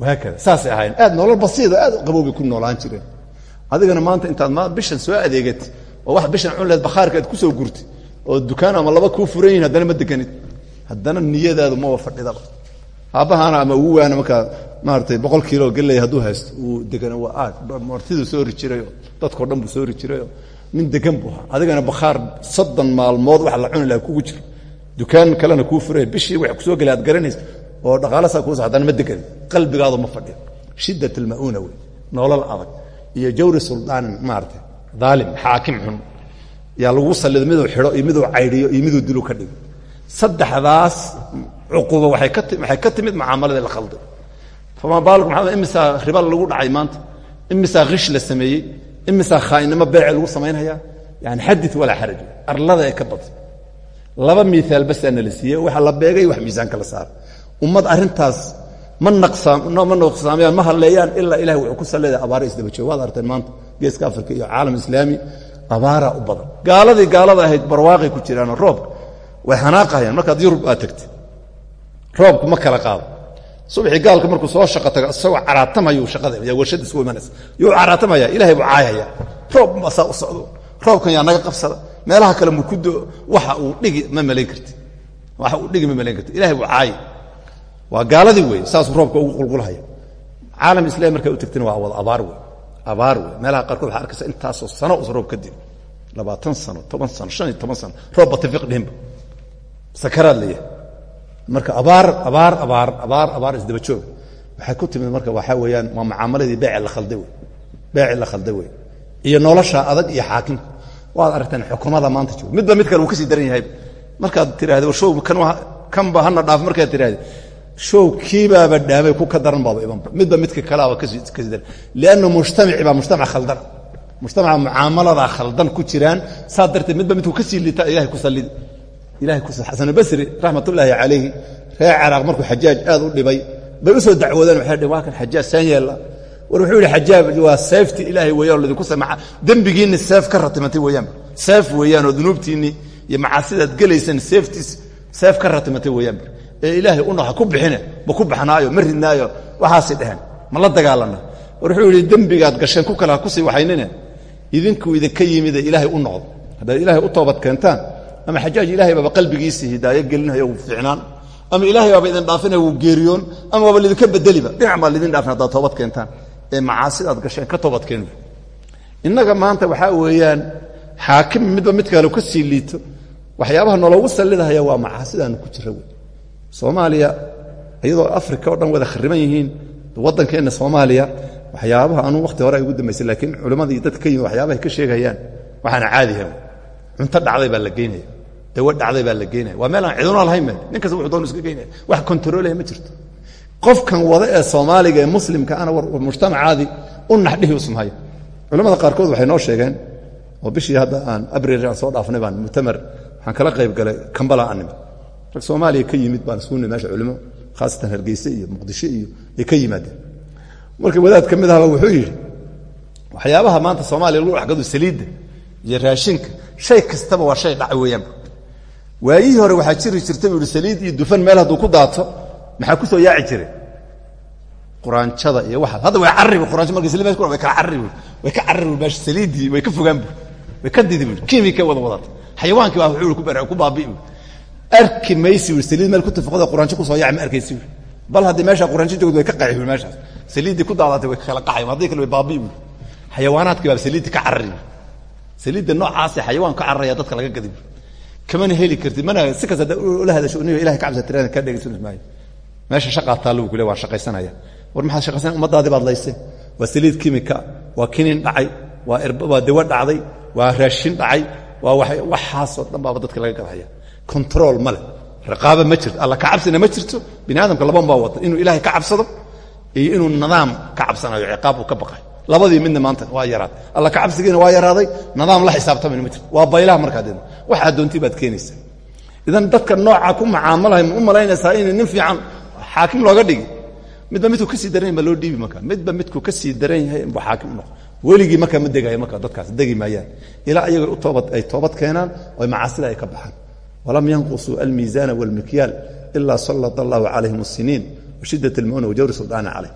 wahaakada saasay ahaayeen aad nolol basiida aad qaboobay ku noolaan jireen. Adigana maanta intaad ma bishan soo adeegatay oo wax bishan cunleed bakhaarka aad ku soo gurtay oo dukaan ama laba kuu furan yihiin haddana ma deganid. Haddana niyadaadu maba fadhidaba aabbahaana ama ugu waana markaa maaratay boqol kiilo geley hadduu haysto uu degana waa aad. Martiduu soo ri dadkao dhan buu soo ri nin degan buu ahaa. Adigana bakhaar soddon maalmood wax la cuni laha kugu jiro dukaan kalena kuu furay bishii wax ku soo gelay aad garanaysa oo dhaqaalasaa kuusa haddana ma deganid qalbigaadu ma fadhiyo. Shiddat alma'uuna wey nolol adag. Iyo jawri suldaanin maarata daalim xaakim xun. Yaa lagu sallido miduu xidho iyo miduu caydhiyo iyo miduu dilu ka dhigo. Saddexdaas cuquba waxay ka timid mucaamaladii la khalday famaa baalku maxaa imisaa riba lagu dhacay maanta? Imisaa khish la sameeyey? Imisaa khaa'inimo beece lagu samaynhayaa yani xadid walaa xaraj. Arlada ee ka baday laba miiaal basaa na la siiyey waxa la beegay wax miisaanka la saara ummad arrintaas ma ma nuqsaamayaan ma hadleeyaan ilaa ilahi wuxuu ku salleeday abaara isdaba joog. Waad arteen maanta geeska afrika iyo caalam islaami abaaraa u badan. Gaaladii gaalada ahayd barwaaqay ku jiraanoo roobka way hanaaqahayaan markaad yurub aad tagtay roobku ma kala qaado. Subaxii gaalka markuu soo shaqo tago isagoo caraatamhayu shaqada warshadda isku imanaysa. Yuu caraatamaya ilahay buu caayaya. Roob basaa u socdo. Roobkan yaa naga qabsada meelaha kale mukudo waxa uu dhigi ma malayn karti. Waxa uu dhigi ma malayn karti. Ilahay buu caayi. Waa gaaladii wey saasuu roobka ugu qulqulhaya caalam islami markay u tagtina waa wada abaar wey abaar wey meelaha qaarkood waxaa arkaysa intaasoo sano us roob kadib labaatan sano toban sano shan iyo toban sano roob batafiq dhihinba sakaraad leeyahay marka abaar abaar abaar abaar abaar isdaba joog. Waxay ku timid marka waxaa weeyaan waa mucaamaladii beeci la khalday wey beeci la khalday wey iyo nolosha adag iyo xaakimka waad aragteen xukumada maanta jooga. Midba mid kale uu ka sii daran yahay. Markaad tiraahdo show kan kanba hana dhaaf. Markaad tiraahdo show kiibaaba dhaamay ku ka daran baaba ibanba midba midka kaleaba ka sii daran. Lianna mujtamaci baa mujtamac khaldan mujtamaca mucaamaladaa khaldan ku jiraan. Saa darteed midba midku ka sii liita ilahay ku sallidi ilahay ku xasanulbasri raxmatullaahi calayhi reer ciraaq markuu xajaaj aad u dhibay bay u soo dacwoodeen. Waxay dhn waa kan xajaaj saan yeella war wuxuu yidhi xajaaj waa seefti ilaahay weeyaan ladinku samaca dembigiinni seef ka ratimatay weeyaan. Seef weeyaan oo dunuubtiinni iyo macaasidaad gelaysaan seeftiis seef ka ratimatay weeyaan. Ee ilaahay unaha ku bixine ma ku baxnaayo ma ridnaayo waxaasay dheheen ma la dagaalana wuxuu yidhi dembigaad gasheen ku kale ha ku sii waxaynine idinkuu idinka yimide ilaahay u noqdo. Haddaad ilaahay u toobad keentaan ama xajaaj ilahay baaba qalbigiisii hidaayo gelinayo uu ficnaan ama ilaahay baaba idin dhaafinaya wuu geeriyoon. Ama waaba lidinka bedeliba dhinac baa lidin dhaafin haddaad toobad keentaan ee macaasidaad gasheen ka toobad keenu innaga maanta waxaa weeyaan xaakim midba mid kale ka sii liito waxyaabaha nologu sallidahaya waa macaasidaanu ku jira soomaaliya iyadoo afrika oo dhan wada khariban yihiin waddankeenna soomaaliya waxyaabaha anuu wakhti hore ugu dambaysay laakiin culimmadii dadka ka yimid ka sheegayaan waxaana caadihan cunto dhacday baa la geynaya dawo dhacday baa la geynaya waa meel aan ciduna lahayn meel nin kasta iska geynaya wax kontaroolaya ma jirto qofkan wada ee soomaaliga ee muslimka ana war mujtamacaadii u naxdhihi usmahayo culamada qaarkood waxay noo sheegeen oo bishii hadda aan abril aan soo dhaafnay baan mutamar waxaan kala qayb galay kambala aan rag soomaaliya ka yimid baan isugu meesha culimo khaasatan hargeyse iyo muqdisho iyo ay ka yimaadeen. Marka wadaad ka mid wuxuu yidhi waxyaabaha maanta soomaaliya lagu dhexgado saliidda iyo raashinka shay kastaba waa shay dhaca weeyaanba waayihii hore waxaa jiri jirta saliid iyo dufan meel hadduu ku daato maxaa ku soo yaaci jiray? Quraanjada iyo waxaas hadda way carribi quraanjo markay saliid meesha ku way kala carribi way ka carribi meesha saliiddii way ka fogaan bu way ka didi bu kiimika wada wadata xayawaankii baa wuxuu ku bara ku baabi'i arki maysi bu saliid meel ku tafaqada quraanjo ku soo yaaci ma arkaysi bu bal haddii meesha quraanjo joogdo way ka qaxi bu meeshaas. Saliiddii ku daadatay way kala qaxay haddii kale way baabi'i bu xayawaanaadkii baa saliiddii ka carribi saliidda noocaasee xayawaan ka carraya dadka laga gadi bu kamana heli kartid mana si kasta ula hadasho ilahay ka cabsa tirada ka dhegaysan maayo meesha shaqaa taallo buu ku le waan shaqaysanaya. War maxaad shaqaysanaya? Ummadaadii baad laysay waa saliid kimika waa kinin dhacay waa dawo dhacday waa raashin dhacay waa wa waxaasoo dhan baaba dadka laga gadhaya control ma leh. Ma jirto alla ka cabsina ma jirto. Bini aadamka baa wata inuu ilaahay ka cabsado iyo inuu nidaam ka cabsanayo ciqaab uu ka baqay. Labadii midna maanta waa yaraaday alla ka cabsigiina waa yaraaday nidaam la xisaabtamana ma jirto waa baylaha markaad idmo wax addoontii baad keenaysaa. Idan dadka nooca ku macaamalahay ma u malaynaysaa in nin fiican xaakim looga dhigi midba midku kasii daran yahy baa loo dhiibi marka midba midku kasii daran yahay inbuu xaakim u noqo weligii markaa ma degayo marka dadkaas degi maayaan ilaa ayaga u toobad ay toobad keenaan oo macaasida ay ka baxaan walam yanqusuu almiisaana wاlmikyaal ilaa salط allahu calayhim الsiniin washidaة اlmuna wajawri sulطaana calayh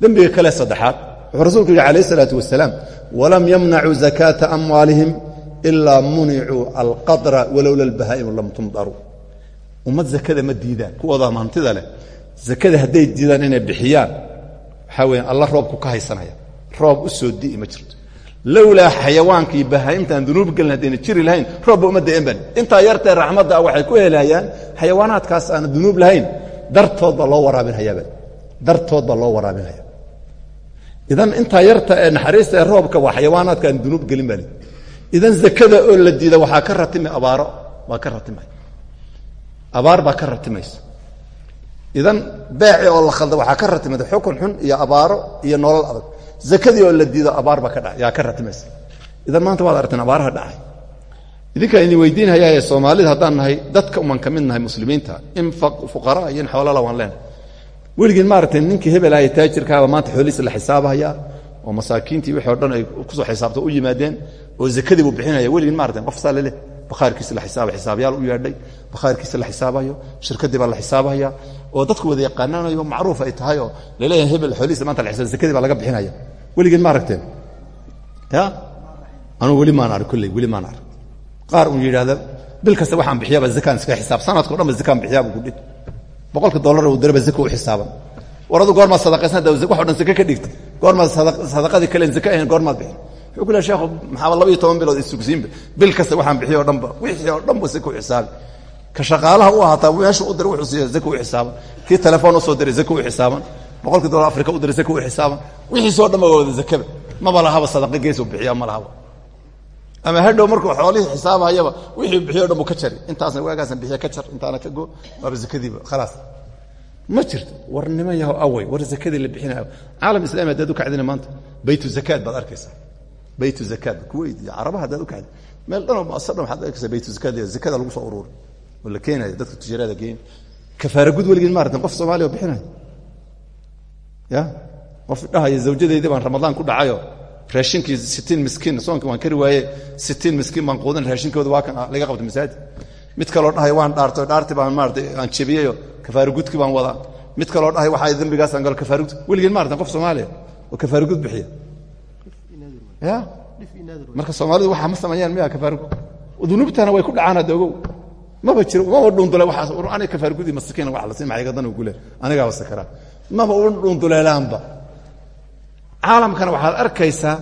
dembiga kale saddexaad wuxuu rasuulku yihi alayh الsalaaةu wasalaam walam yamnacuu zakaata amwaalihim ilaa municuu alqadra walowla اlbahaa'imu lam tumdaruu ummad zakada ma diidaan kuwooda hantida leh zakada hadday diidaan inay bixiyaan waxaa weya alla roobku ka haysanaya. Roob u soo di'i ma jirto. Lowlaa xayawaanka iyo bahaa'imtaan dunuub gelin haddayna jiri lahayn roobba uma da'en ban intaa yartee waxay ku helayaan xayawaanaadkaas aan dunuub lahayn dartood baa loo waraabinhayaaba dartood baa loo waraabinhaya idan intaa yarta ee naxariista ee roobka waa xayawaanaadka aan dunuub gelin baa idan zakada oo la diida waxaa ka ratimi abaaro waa ka ratimay. Abaar baa ka ratimaysa idan beeci oo la khalda waxaa ka ratimada xukun xun iyo abaaro iyo nolol adag. Zakadii oo la diido abaar baa ka dha yaa ka ratimaysa. Idan maanta waad aragteen abaaraha dhacay. Idinkaa idin weydiinhayaa ee soomaalida haddaan nahay dadka uman ka mid nahay muslimiinta in fuqaraa iyo in xoolala waan leenahay. Weligiin maaragtay ninkii hebelaaya taajirkaaba maanta xoolihiisa la xisaabahaya oo masaakiintii wixii o dhan ay ku soo xisaabto u yimaadeen oo zakadii buu bixinaya. Weligiin maaragtay qof saa leleh bakhaarkiisa la xisaaba xisaabyaal u yeedhay. Bakhaarkiisa la xisaabayo. Shirkadii baa la xisaabahaya oo dadku wada yaqaanaanayo macruuf ay tahay oo la leeyahay hebel xoolihiisa maanta la xisaab zakadii baa laga bixinaya. Weligiin ma aragteen? Ya? Anugu weli maan arag kolley weli maan arag. Qaar uu yidhaahda bil kasta waxaan bixiyaba zakaan iska xisaab. Sanadkao dhan ba zakaan bixiyaaba kudhi boqolka dollar uu daraba zaka u xisaaban. War adu goormaad sadaqaysan hadda waxo dhan zake ka dhigta. Goormaad sadaqadii kalen zake ahayn goormaad bixin. Wuxuu ku lehay sheekhu maxaaba laba iyo toban bilood isugsiinba bil kasta waxaan bixiy o dhanba wixii oo ka shaqaalaha u ahaataa meeshu u diray wuxuu siiya zake u xisaaban kii telefoon u soo diray zake u xisaaban boqolkii dolar afrika u diray zake u xisaaban wixiisoo dhan ba. Waa wada zakaba maba lahaba sadaqa geesu bixiya ma lahaba ama hadhow markuu xoolihii xisaabhayaba wixii bixiyo dhan ka jari intaasna waagaasan bixiya ka jar intaana ka go waaba zakadiiba khalaas. Ma jirto. War niman yaho awey war zakadii la bixinayo caalam islami haddaad u kacdina maanta? Baytu zakaad baad arkaysaa. Baytu zakaad kuweyt iyo carabaha haddaad u kacdi meel dhanoo maasa dhan waxaad arkaysaa baytu zakada oo la keenayo dadka tujaarada geen kafaara gud weligiin maaratan qof soomaaliya oo bixinayo ya qof dhahaya zawjadeydii baan ramadaan ku dhacayo raashinkii sitiin miskiin soonka waan kari waaye sitiin miskiin baan quudin raashinkooda waa kan laga qabta masaajid mid kaloo dhahay waan dhaarto dhaarti baan maarata aan jebiyeyo kafaara gudki baan wadaa mid kaloo dhahay waxaa dambigaasaan galo kafaara gud weligeen maaratan qof soomaaliya oo kafaara gud bixiya ya marka soomaalidu waxaa ma sameeyaan miya kafaara gud dunuubtana way ku dhacaan hadda ogow maba jiro maba dhuundule waxaas aniga kafaara gudi masakiina wax la uu ku leeyahay anigaaba sakaraa maba u dhuunduleelaanba caalamkana waxaad arkaysaa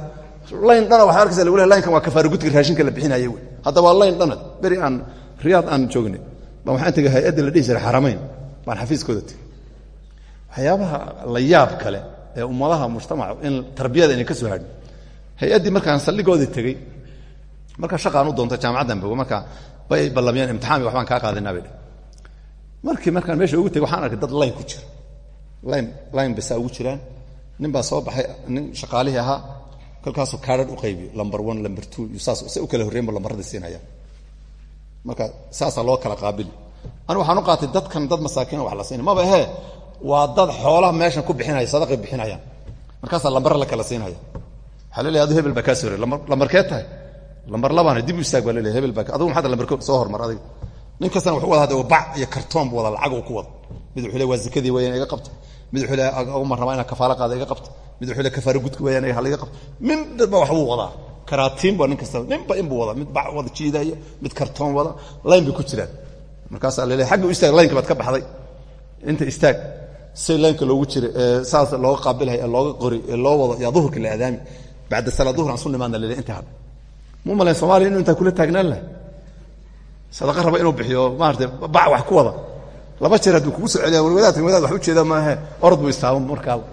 layn dhana waxaad arkaysa lagu lehay laynkan waa kafaara gudka raashinka la bixinaaye wey. Hadda waa layn dhanad beri aan riyaad aan joognay baan waxaan tegay hay'adda la dhihi xaramayn baan xafiiskooda tegey waxyaabaha la yaab kale ee ummadaha mujtamaca in tarbiyada inay ka soo hadhin hay'addii markaan saldhigoodii tegey markaa shaqaan u doonto jaamacaddan bogo markaa bay ballamiyeen imtixaan waxbaan kaa qaadinaa bay markii markaan meesha ugu tegey waxaan arkay dad layn ku jira. Layn layn basaa ugu jiraan. Nin baa soo baxay nin shaqaalihii ahaa kolkaasuu kaadhan u qaybiyo. Lumber one lumber two iyo saas se kala horreyn bu siinaya. Marka saasaa loo kala qaabili anigu waxaan u qaatay dadkan dad masaakiina wax la siinay maba ahee waa dad xoolaha meeshan ku bixinaya sadaqay bixinayaan. Markaasaa lambara la kala siinaya waxaa leleeyahay adu hebel baa kaa soo lambarkee tahay lambar labaana dib istaag baa leleeyahay hebel baa adigu maxaad lambarko soo hormar adiga. Nin kastana wuxuu wada hada bac iyo kartoon wada lacag uu ku wada. Mid wuxuu waa zakadii weeyaan iga qabta. Mid wuxuu le uma inaa kafaalo qaada iga qabta. Mid wuxuu le kafaaro gudka hala iga qabta. Min dadba waxbuu wadaa. Karaatiin ba nin kasta ninba inbuu wada mid bac wada jiidaya mid kartoon wada layn bay ku jiraan. Markaasaa la leeyahay xagga u istaag laynka baad ka baxday. Inta istaag say laynka loogu jira saas looga qaabilhay ee looga qori loo wado yaa duhurka la aadaami. Bacda salaa duhur aan su nimaadna hadha mu malayn soomaaliya inuu intaa kula taagnaan lahay sadaqa raba inuu bixiyo maarata bac wax ku wada. Laba jeer hadduu kugu soo celiya wadaadkan wadaad wax u jeeda maahe orod buu istaaban markaaba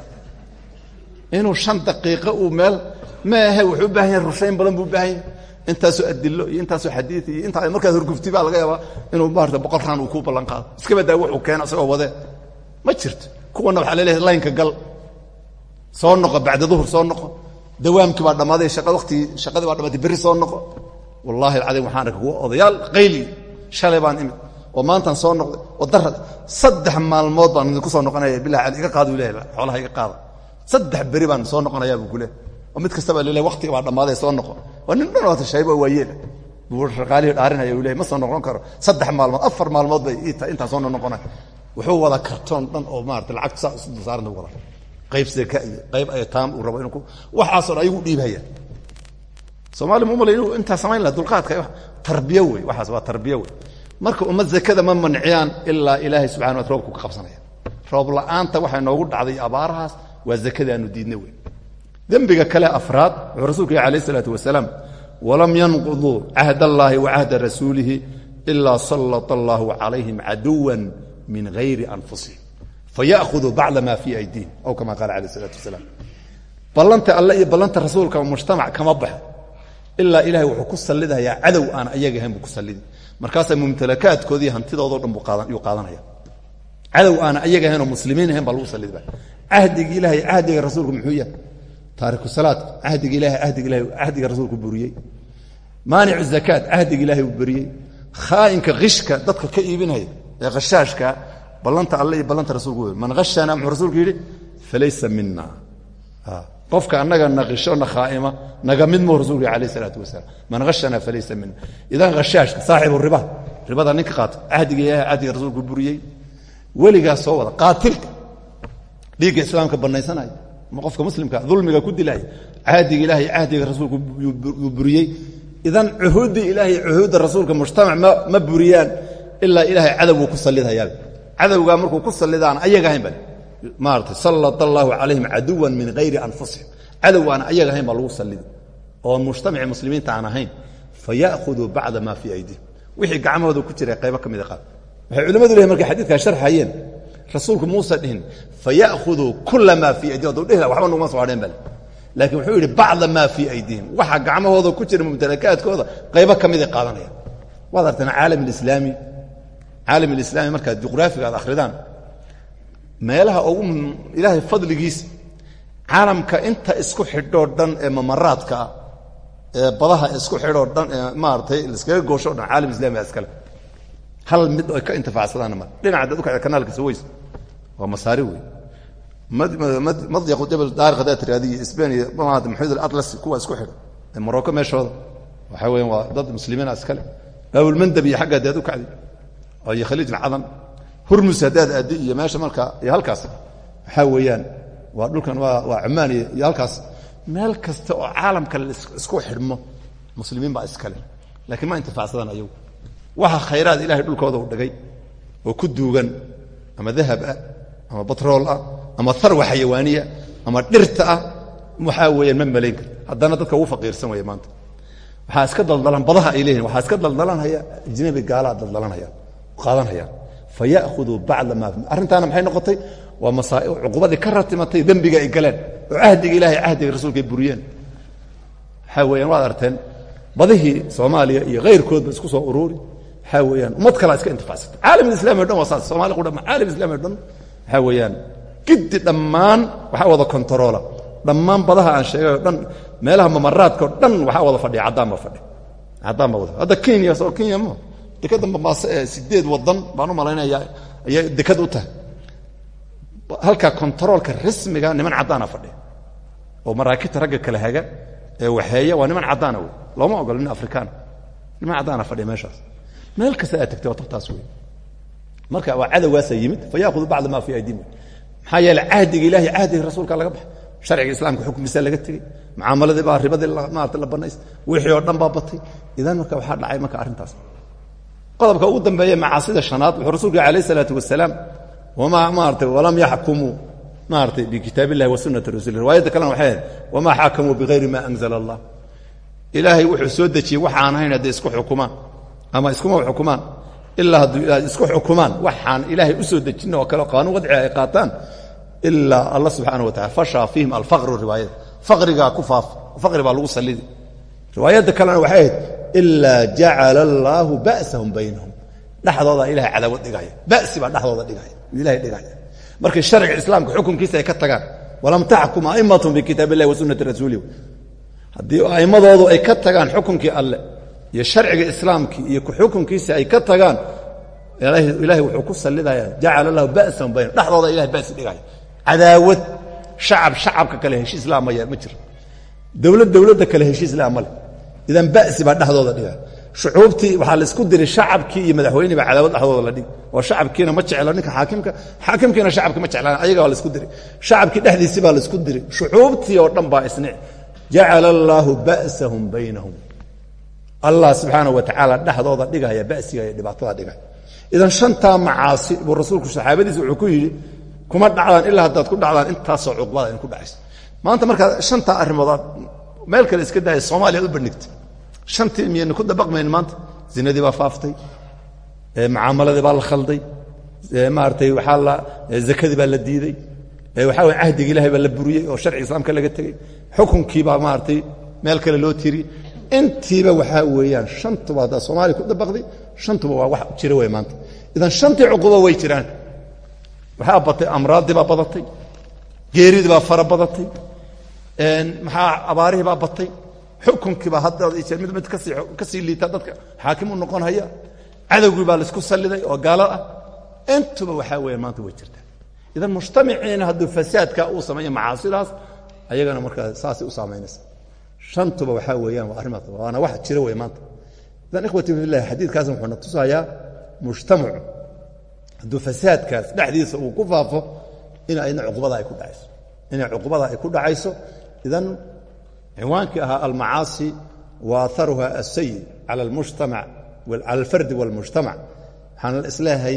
inuu shan daqiiqo uu meel maahe wuxuu u baahan yahay rushayn badan buu u baahan yahay. Intaasoo adilo iyo intaasoo xadiid iyo intaa markaad horgufti baa laga yaabaa inuu maarata boqol raan uu kuu ballan qaado. Iska badaa wuxuu keena isagoo wadee ma jirto. Kuwana waxaa la leeyahay laynka gal. Soo noqo bacda duhur soo noqo dawaamkii baa dhammaaday shaqadii baa dhammaatay berri soo noqo. Wallaahi alcadiim waxaan arkay kuwa odayaal qayli shalay baan imid oo maantaan soo noqday oo darad saddex maalmood baan idinku soo noqonaya bilah cali iga qaadu leeyahay xoolaha iga qaada saddex beri baan soo noqonayaa buu ku leehay oo mid kastaba lelehay waqtiga baa dhammaaday soo noqo. Waa nin dhan waata shayba waa yeela buu shaqaalihii dhaarinaya uu leeyahay ma soo noqon karo. Saddex maalmood afar maalmood bay intaan soo noqonaya wuxuu wada kartoon dhan oo maarata lacagta saa isu dulsaaranta wada qayb zaka iyo qayb aytaam uu rabo ku waxaasoo dhan ayagu dhiibhaya soomaali ma umalay inuu intaa samayn laha dulqaadka tarbiye wey waxaas waa tarbiye wey. Marka ummad zakada ma manciyaan ilaa ilaahay subxana wa roobku ka qabsanaya. Roob la'aanta waxay noogu dhacday abaarahaas waa zakada aanu diidna wey. Dembiga kale afraad wuxuu rasulku yihi alayh walam yanquduu cahd allaahi wa cahda rasuulihi ilaa sallata allahu calayhim min hayri anfusihim fayaأkhuduu bacda ma fii aydiihim aw kama qaala alayh isalaatu wasalaam ballanta alle iyo ballanta rasuulka mujtamac kama baxo ilaa ilahay wuxuu ku sallidayaa cadow aan ayaga ahayn buu ku sallidi markaasaa mumtalakaadkoodii hantidoodao dhan yuu qaadanaya cadow aana ayaga ahayn oo muslimiin ahayn baa lagu sallidba cahdiga ilahay cahdiga rasuulku muxuu yahay taariku salaadka cahdiga ilahay ahdiga ilahay cahdiga rasuulku buriyey maanicu zakaat cahdiga ilahay uu buriyey ballanta alle iyo ballanta rasuulku wey man khashana muxuu rasuulku yidhi falaysa mina qofka annaga naqisho na khaaima naga mid muu rasulku yhi alayh isalaatu wasalaam. Man hashana falaysa mina idan khashaashka saaxibu riba. Ribada ninka qaata cahdiga ilahay cahdiga rasuulku buriyey. Weligaas soo wada qaatilka. Dhiigga islaamka banaysanaya ma qofka muslimka dulmiga ku dilaya cahdiga ilahay cahdiga rasuulku yuu buriyey. Idan cuhuuddii ilahay cuhuudda rasuulka mujtamac ma buriyaan ilaa ilahay cadowgu ku sallidhayaa cadowgaa markuu ku sallidaan ayaga ahayn bale maarata sallata allaahu calayhim caduwan min hayri anfusihim. Cadow aan ayaga ahayn baa lagu sallidi. Oon mujtamaci muslimiinta aan ahayn faya'khuduu bacda maa fii aydihim. Wixii gacmahooda ku jira qaybo ka mida qaad waxay culimmadu leeyihiin markay xadiidkaa sharxayeen rasuulku muusa dhihin faya'khuduu kula maa fii aydihim. Hadduu dhihi laha waxba nuguma soo hadheen bale laakiin wuxuu yidhi bacda maa fii aydihim. Waxa gacmahooda ku jira mumtalakaadkooda qaybo ka miday qaadanayaan waad arteen caalam alislaami caalam alislaami markaad juqraafiga aad akhridaan meelaha ugu ilaahay fadligiisa caalamka inta isku xidhoo dhan ee mamaraadka ah ee badaha isku xidhoo dhan ee maaratay laiskaga goosho dhan caalam islami baa iskale. Hal mid ay ka intifacsadaanna ma dhinaca dad u kacda kanaalka saways waa masaari wey madyaqu jabal daariq haddaad tiraadiyo sbain iyo maata maxamed alatlas kuwa isku xidha ee morocco meeshooda. Waxaa weeyaan waa dad muslimiina iskale. Baabulmandab iyo xagga haddaad u iyo khaliij alcadan hurmus haddaad aaddi iyo meesha marka iyo halkaas. Waxaa weeyaan waa dhulkan waa cumaan iyo halkaas. Meel kasta oo caalamka isku xidhmo muslimiin baa iskale laakiin ma intifaacsadaan ayagu waxa khayraad ilahay dhulkooda u dhigay oo ku duugan ama dahab ah ama batrool ah ama harwa xayawaaniya ama dhirta ah waxaa weeyaan ma malayn haddana dadka ugu faqiirsan weeye maanta. Waxaa iska daldalan badaha ay leeyihiin waxaa iska daldalanhaya ajnabi gaalaa daldalanhaya qaadanhaya faya'khuduu bacda maa arrintaana maxay noqotay? Waa cuqubadii ka ratimatay dembiga ay galeen. Oo cahdiga ilahay cahdiga rasuulka ay buriyeen. Waxaa weeyaan waad arteen? Badihii soomaaliya iyo kayrkoodba isku soo uruuri. Waxaa weeyaan? Ummad kalaa iska intifacsata caalam islami o dhan waa saas. Somalia qudha caalam islami o dhan waxaa weeyaan? Giddi dhammaan waxaa wada kontaroola dhammaan badaha aan sheegay o dhan meelaha mamaraadka o dhan waxaa wada fadhiya. Caddaan baa fadhi caddaan baa wada hadda kenya soo kenya ma dekadda mambaase ee sideed wadan baan u malaynaya ayay dekad u tahay. Halka kontaroolka rasmiga niman caddaana fadhiya. Oo maraakibta ragga kala haga ee waxeeya waa niman caddaana wey. Looma ogolo nin afrikaan. Niman caddaana fadhiya meeshaas. Meel kasta aad tagtay waa tabtaas wey. Marka waa cadowgaasa yimid fayaahudu bacda maa fii aydiim maxaa yeele cahdiga ilahi cahdiga rasuulka laga baxa sharciga islaamka xukumkiisa laga tegey mucaamaladii baa ribadii maarata la banays wixii oo dhan baa batay. Idan marka waxaa dhacay marka arrintaas qodobka ugu dambeeye macaasida shanaad wuxuu rasuulku alayh isalaatu wasalaam wamaa maarata walam yaxkumuu maaratay bikitaab illahi wa sunati rasuli riwaayadda kalena waxay ahayd wamaa xaakamuu bigayri ma anzala allah. Ilaahay wuxuu soo dejiyey waxaan ahayn hadday isku xukumaan. Ama iskuma xukumaan. Ilaa hadduu isku xukumaan waxaan ilaahay u soo dejin oo kale wadciga ay qaataan ilaa alla subxaana wa tacala fashaa fiihim alfaqru riwaayada faqrigaa ku faaf faqri baa lagu sallidi. Riwaayadda kalena waxay ilaa jacala allaahu ba'sahum baynahum. Dhexdooda ilahay cadaawad dhigaya. Ba'si baa dhexdooda dhigaya. Ilahay dhigaya. Markay sharciga islaamka xukunkiisa ay ka tagaan walam taxkum a'immatum bikitaab illahi wa sunnati rasuulih haddii a'immadoodu ay ka tagaan xukunkii alle iyo sharciga islaamkii iyo xukunkiisa ay ka tagaan ilaahay wuxuu ku sallidaya jacala lahu ba'san bayn dhexdooda ilahay ba'si dhigaya. Cadaawad shacab shacabka kale heshiis la maya ma jiro. Dowlad dowladda kale heshiis la ma leh idan ba'si baa dhexdooda dhigaya shucuubtii waxaa la isku diray shacabkii iyo madaxweynii baa cadaawad dhexdooda la dhig oo shacabkiina ma jeclo ninka xaakimka xaakimkiina shacabka ma jeclaan ayaga waa la isku diray shacabkii dhexdiisii baa la isku diray shucuubtii oo dhan baa isnic. Jacala allaahu ba'sahum baynahum. Allah subxaana wa tacaala dhexdooda dhigaya basiga iyo dhibaatada dhigaya. Idan shantaa macaasi buu rasuulku saxaabadiisa wuxuu ku yidhi kuma dhacdaan ilaa haddaad ku dhacdaan intaasoo cuqbada in ku dhacayso maanta markaa shantaa arrimoodaad meel kale iska daaya soomaaliya u bandhigtay shantii miyayna ku dabaqmayn maanta? Zinadii baa faaftay mucaamaladii baa la khalday maaratay waxaa la zakadii baa la diiday waxaa way cahdiga ilahay baa la buriyey oo sharciga islaamka laga tegey. Xukunkii baa maaratay meel kale loo tiriyey intiiba waxaa weeyaan shantuba haddaa soomaaliya ku dabaqday shantuba waa wax jira wey maanta. Idan shantii cuquba way jiraan. Waxaa batay amraaddii baa badatay geeridii baa fara badatay maxaa abaarihii baa batay xukunkii baa hadda jeer mid mid ka sii ka sii liita dadka. Xaakim u noqon haya cadowgii baa la isku salliday oo gaalo ah. Intuba waxaa weeyaan maanta way jirtaa. Idan mujtamaciina hadduu fasaadka uu sameeyo macaasidaas ayagana markaa saasay u saamaynaysa shantuba waxaa weeyaan waa arrimaas waana wax jira wey maanta. Idan ikhwati billahi xadiidkaasna wuxuu na tusayaa mujtamacu hadduu fasaadkaas dhexdiisa uu ku faafo in ayna cuqubada ay ku dhacayso. Inay cuqubada ay ku dhacayso idan cinwaankii ahaa almacaasi wa aharuha asayi cala alfardi walmujtamac waxaan is leeyahay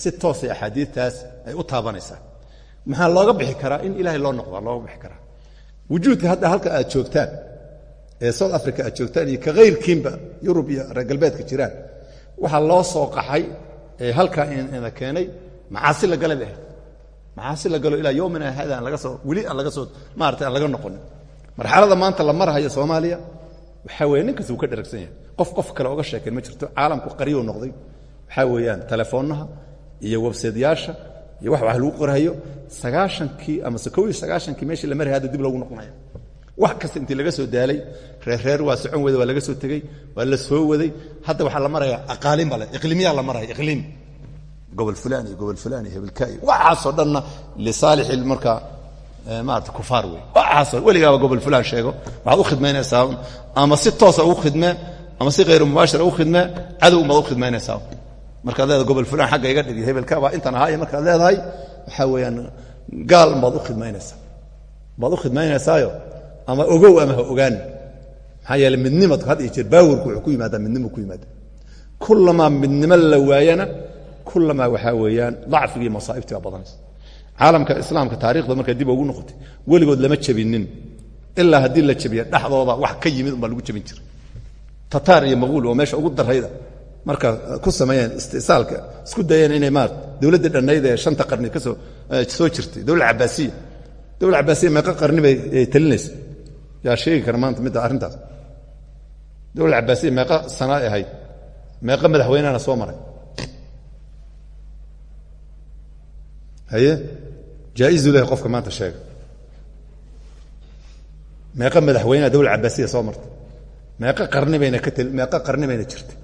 si toosay axaadiidtaas ay u taabanaysaa. Maxaa looga bixi karaa in ilaahay loo noqdaa looga bixi karaa. Wujuudka hadda halka aad joogtaan ee south africa aad joogtaan iyo ka kayrkiinba yurub iyo reer galbeedka jiraan waxaa loo soo qaxay ee halkaa ina keenay macaasi la gala bay ahayd macaasi la galo ilaa yowmina hada aan laga soo weli aan laga soo maarata aan laga noqonin marxalada maanta la marhayo soomaaliya waxaa weeye nin kasta uu ka dharagsan yahay. Qof qof kale oga sheekeen ma jirto caalamku qariyou noqday. Waxaa weeyaan telefoonnaha iyo websaytyaasha iyo wax wax lagu qorhayo sagaashankii amase kow iyo sagaashankii meeshii la marhay hadda dib loogu noqonaya. Wax kasta intii laga soo daalay reerreer waa socon wada waa laga soo tegey waa la soo waday. Hadda waxaa la maraya aqaalin bale iqliimiyaa la maraya iqliim gobol fulan iyo gobol fulan iyo hebelkaayo waxaasoo dhanna lisaalixi marka maarata kufaar wey waxaasoo weligaaba gobol fulan sheego. Waxaad u khidmaynaysaa. Ama si toosa ugu khidmee ama si hayru mubaashira ugu khidmee cadow baad u khidmaynaysaa. Markaad leedahay gobol fulan xagga iga dhigi hebelka baa intan ahaaya markaad leedahay waxaa weeyaan gaal baad u khidmaynaysaa. Baad u khidmaynaysaayo ama ogow ama ha ogaani maxaa yeele midnimadku had iyo jeer baawurku wuxuu ku yimaadaa midnimu ku yimaada. Kulamaa midnimo la waayana kulamaa waxaa weeyaan dacfigii masaa'ibtii baa badanaysa caalamka islaamka taarikhda markay dib ugu noqotay weligood lama jabinin. Ilaa haddii la jabiya dhexdooda wax ka yimid umbaa lagu jabin jiray. Tataar iyo maquul oo meesha ugu darayda marka ku sameeyeen istisaalka isku dayeen inay maarata dowladda dhannayd ee shanta qarni ka soo jirtay dowla cabaasiya dowla cabaasiya meeqa qarni bay talinaysa. Yaa sheegi kara maanta midda arrintaas. Dowla cabaasiya meeqa sana ay ahayd. Meeqa madaxweynena soo maray. Haye jaa-izu leh qofka maanta sheega meeqa madaxweynea dowla cabaasiya soo martay meeqa qarni bayna ka meeqa qarni bayna jirtay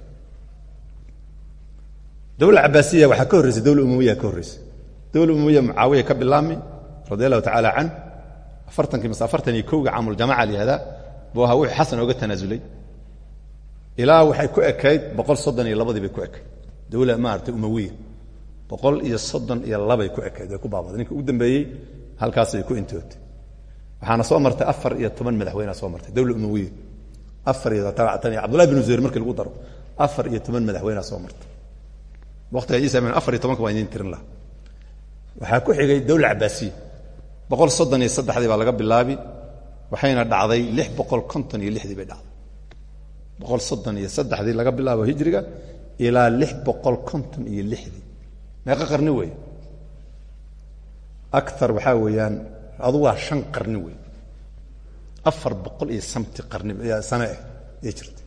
dowla cabaasiya waxaa ka horreysay dowla umawiya ka horreysay dowla umawiya mucaawiya ka bilaabmi radi allahu tacaala can afartankii mase afartan iyo kowga caamuljamaca la yihahdaa buu ahaa wuxuu xasan ooga tanaasulay ilaa waxay ku ekayd boqol soddon iyo labadii bay ku ekayd dowla maarata umawiya boqol iyo soddon iyo labay ku ekayd ku baabaday. Ninka ugu dambeeyey halkaasay ku intootay. Waxaana soo martay afar iyo toban madaxweynea soo martay. Dowla umawiya afar iyo tan iyo cabdullahi bin zuhayr markii lagu daro afar iyo toban madaxweynea soo martay. Waqtiga isa afar iyo tobanka waa idiin tirin laha waxaa ku xigay dowla cabaasiya boqol soddon iyo saddexdii baa laga bilaabi waxayna dhacday lix boqol konton iyo lixdii bay dhacday. Boqol soddon iyo saddexdii laga bilaabo hijriga ilaa lix boqol konton iyo lixdii meeqa qarni wey. Aar waxaa weeyaan adu waa shan qarni wey. Afar boqol iyo samti qarni sane ah ee jirta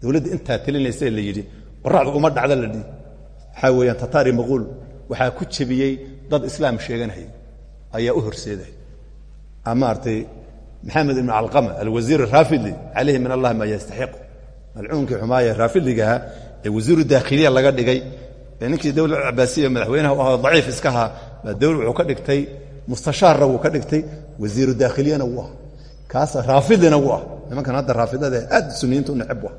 dowladda intaa telinaysa la yidhi qoracdu uma dhacda la dhihi waxaa weeyaan tataari maquul waxaa ku jebiyey dad islaam sheeganaya ayaa u horseeday. Maaragtay maxamed ibn calqama alwasiir raafidli calayhi min allah maa yastaxiqu. Malcuunkii xumaaya raafidligaha ee wasiiru daakhiliya laga dhigay ee ninkii dowla cabaasiya madaxweynaha u ahaa daciif iska ahaa wuxuu ka dhigtay mustashaarna wuu ka dhigtay wasiiru daakhiliyana wuu kaas raafidlina wuu nimankan hadda raafidada aad suniyiinta u necab ah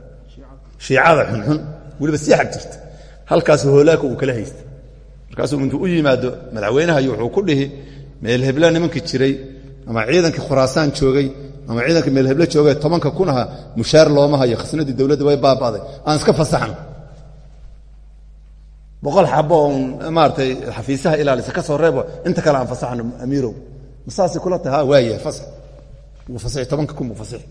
shiicada xunxun weliba sii jirta. Halkaas hoolaaka uu kala haysta markaasuu intuu u yimaado madaxweynahay wuxuu ku dhihi meelhebla nimankii jiray ama ciidankii khuraasaan joogay ama ciidankii meelheble joogay tobanka kun mushaar looma khasnadii dowladda way baaba'day. Aan iska fasaxno boqol xabo oon maaratay xafiisaha ilaalisa ka soo reebo inta kale aan fasaxno amiirow. Masaasay kula tahay? Ha waaya fasax. Wuu tobanka kun buu fasixi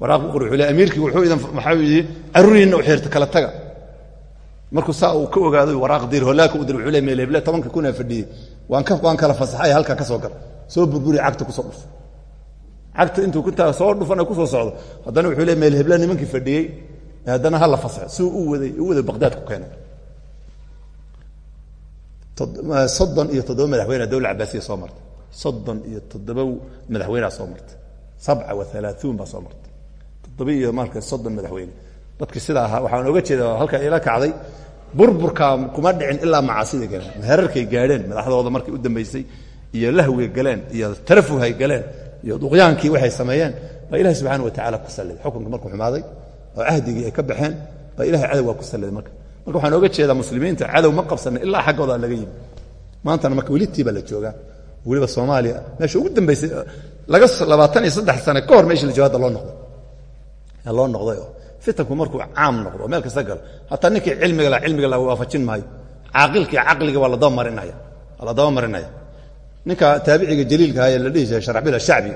waraaq u qori wuxuu le amiirkii wuxuu idan waxaa yidhi? Carruuriinna u xeerta kala taga. Markuu saa uu ka ogaado waraaq dir holaaka u dir wuxuu le meelheble tobanka kunaa fadhiyey. Waan ka waan kala fasaxay halkaa ka soo gal soo burburi cagta ku soo dhufo. Cagta intuu kuntaa soo dhufana ku soo socdo. Haddana wuxuu le meelheble nimankii fadhiyey haddana ha la fasaxo. Si u waday u waday baqdaad ku keenay soddon iyo toddoba madaxweyne dowla cabaasiya soo martay. Soddon iyo toddoba madaxweynea soo martay. Sabca wa alaauun baa soo martay. Toddoba iyo marka soddon madaxweyne. Dadkii sidaa ahaa waxaan oga jeeda halkaa ila kacday burburka kuma dhicin ilaa macaasida galeen herarkay gaadheen madaxdooda markay u dambaysay iyo lahwiga galeen iyo tarafuhay galeen iyo duqyaankii waxay sameeyeen baa ilahi subxana wa tacala ku salliday xukunka markuu xumaaday marka waxaan oga jeedaa muslimiinta cadow ma qabsanin ilaa xaggooda laga yimi maantana marka baa la joogaa. Weliba soomaaliya meesha ugu dambaysay labaatan iyo saddex sane ka hor meeshii hadda loo noqday. Loo noqday oo fitanku markuu caam noqdo meel kasta galo hataa ninkii cilmiga la cilmiga la waafajin maayo. Caaqilkii caqliga waa la dabamarinaya waa la dabamarinaya ninka taabiciga jaliilka ee la dhihi jiray ashacbi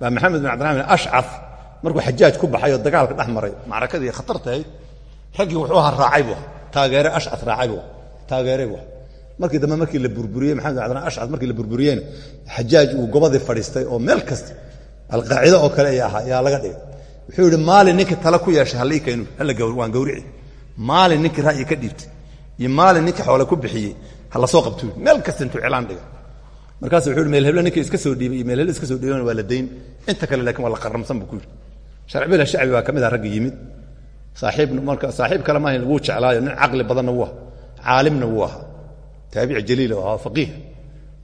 baa maxamed bin cabdiraxman ashcaf markuu xajaaj ku baxay oo dagaalka dhex maray macrakadii khatartahayd raggii wuxuu ahaa raacay buu taageere ashcaf raacay buu. Markii dambe markii la burburiyey maxamed bin cabdiraxman ashcaf markii la burburiyeyna xajaaj uu gobadii fadhiistay oo meel kasta alqaacido oo kale ay ahaa yaa laga dhigay. Wuxuu yidhi maalin ninkii tale ku yeeshay waan gawrici maalin ninkii ra'yi ka dhiibtay iyo maalin ninkii xoole ku bixiyey ha la soo qabtuu meel kasta intuu cilaan dhigay. Markaasu wuxuu yidhi meel heble ninkii iska soo dhiibay iyo meel heble iska soo dhiibana waa la dayn. Inta kale laakiin waa la qaramsan buu ku yidhi. Sharcibila shacbi baa ka mid ah ragga yimid saaxiib kale maahayn wuu jeclaayo nin caqli badanna wuu ahaa caalimna wuu ahaa taabici jaliil ahaa faqiih.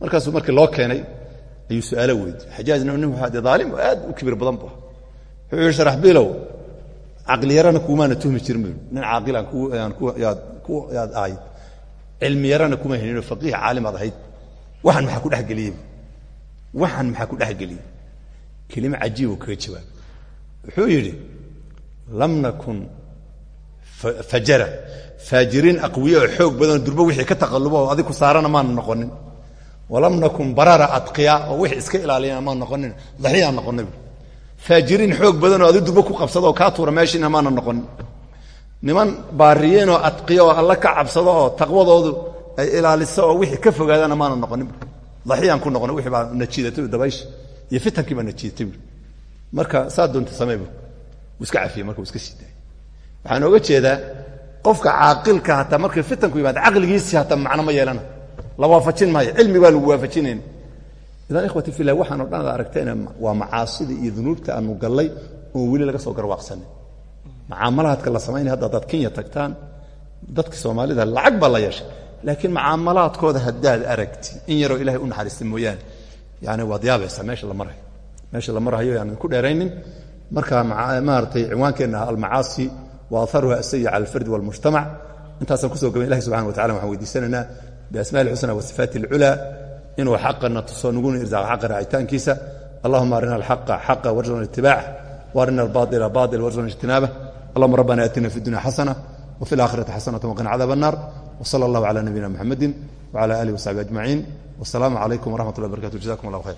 Markaasuu markii loo keenay ayuu su'aalo weydiy xajaajna nin waxaa dee daalim aad u kibir badan bu ahaa. Wuxuu yidhi sharax bilow caqliyarana kuumaana tuhmi jirin buu nin caaqilaan yaad ahayd. Cilmi yarana kuma heninoo faqiih caalimaad ahayd. Waxan maxaa ku dhexgeliyey waxan maxaa ku dhexgeliyey kelimo cajiibuu kaga jawaab wuxuu yidhi lam nakun fajara. Faajiriin aqwiye oo xoog badanoo durbo wixii ka taqallubo oo adig ku saarana maana noqonin. Walam nakun barara adqiya oo wixii iska ilaaliyana maan noqonin. Daxiyaan noqonay faajiriin xoog badanoo adi durbo ku qabsado oo kaa tuura meeshiina maana noqonin. Niman baariyeenoo adqiya oo alla ka cabsado oo taqwadoodu ay ilaaliso oo wixii ka fogaadana maana noqonin. Daxiyaan ku noqonay wixii baa najiidatay dabaysha iyo fitankii baa najiidatay marka saa doonta samey bu wuu iska cafiyey marka iska sii daayay waxaan ooga jeedaa qofka caaqilka hataa markay fitanku yimaado caqligiisii hataa macno ma yeelana. La waafajin maayo cilmi baa lagu waafajinayn idan ikhwati filah waxaan o dhan ad aragteen waa macaasida iyo dunuubta aanu gallay oon weli laga soo garwaaqsanin mucaamalaadka la samaynaya hadda haddaad kenya tagtaan dadka soomaalida lacag baa la yeeshay. Laakiin mucaamalaadkooda haddaad aragti in yaroo ilahay u naxariista mooyaane. Yani waad yaabaysaa meesha la marayo. Meesha la marahayo yaanan ku dheeraynin. Marka maaratay cinwaankeenna almacaasi wa aharuha asayi cala alfardi walmujtamac intaasaan kusoo gabayn ilahi subxana wa tacala waxaan weydiisanaynaa biasmaai ilxusna wa sifaati alculaa inuu xaqana tuso nuguna irsaaqo xaqa raacitaankiisa allahuma arina alxaqa xaqa warzuqna itibaaca waarina albaaila baail warzuqna ijtinaabah allahuma rabbana aatina fi dunya xasana وفي الآخرة حسنة وقنا عذاب النار وصلى الله على نبينا محمد وعلى آله وصحبه أجمعين والسلام عليكم ورحمة الله وبركاته جزاكم الله خير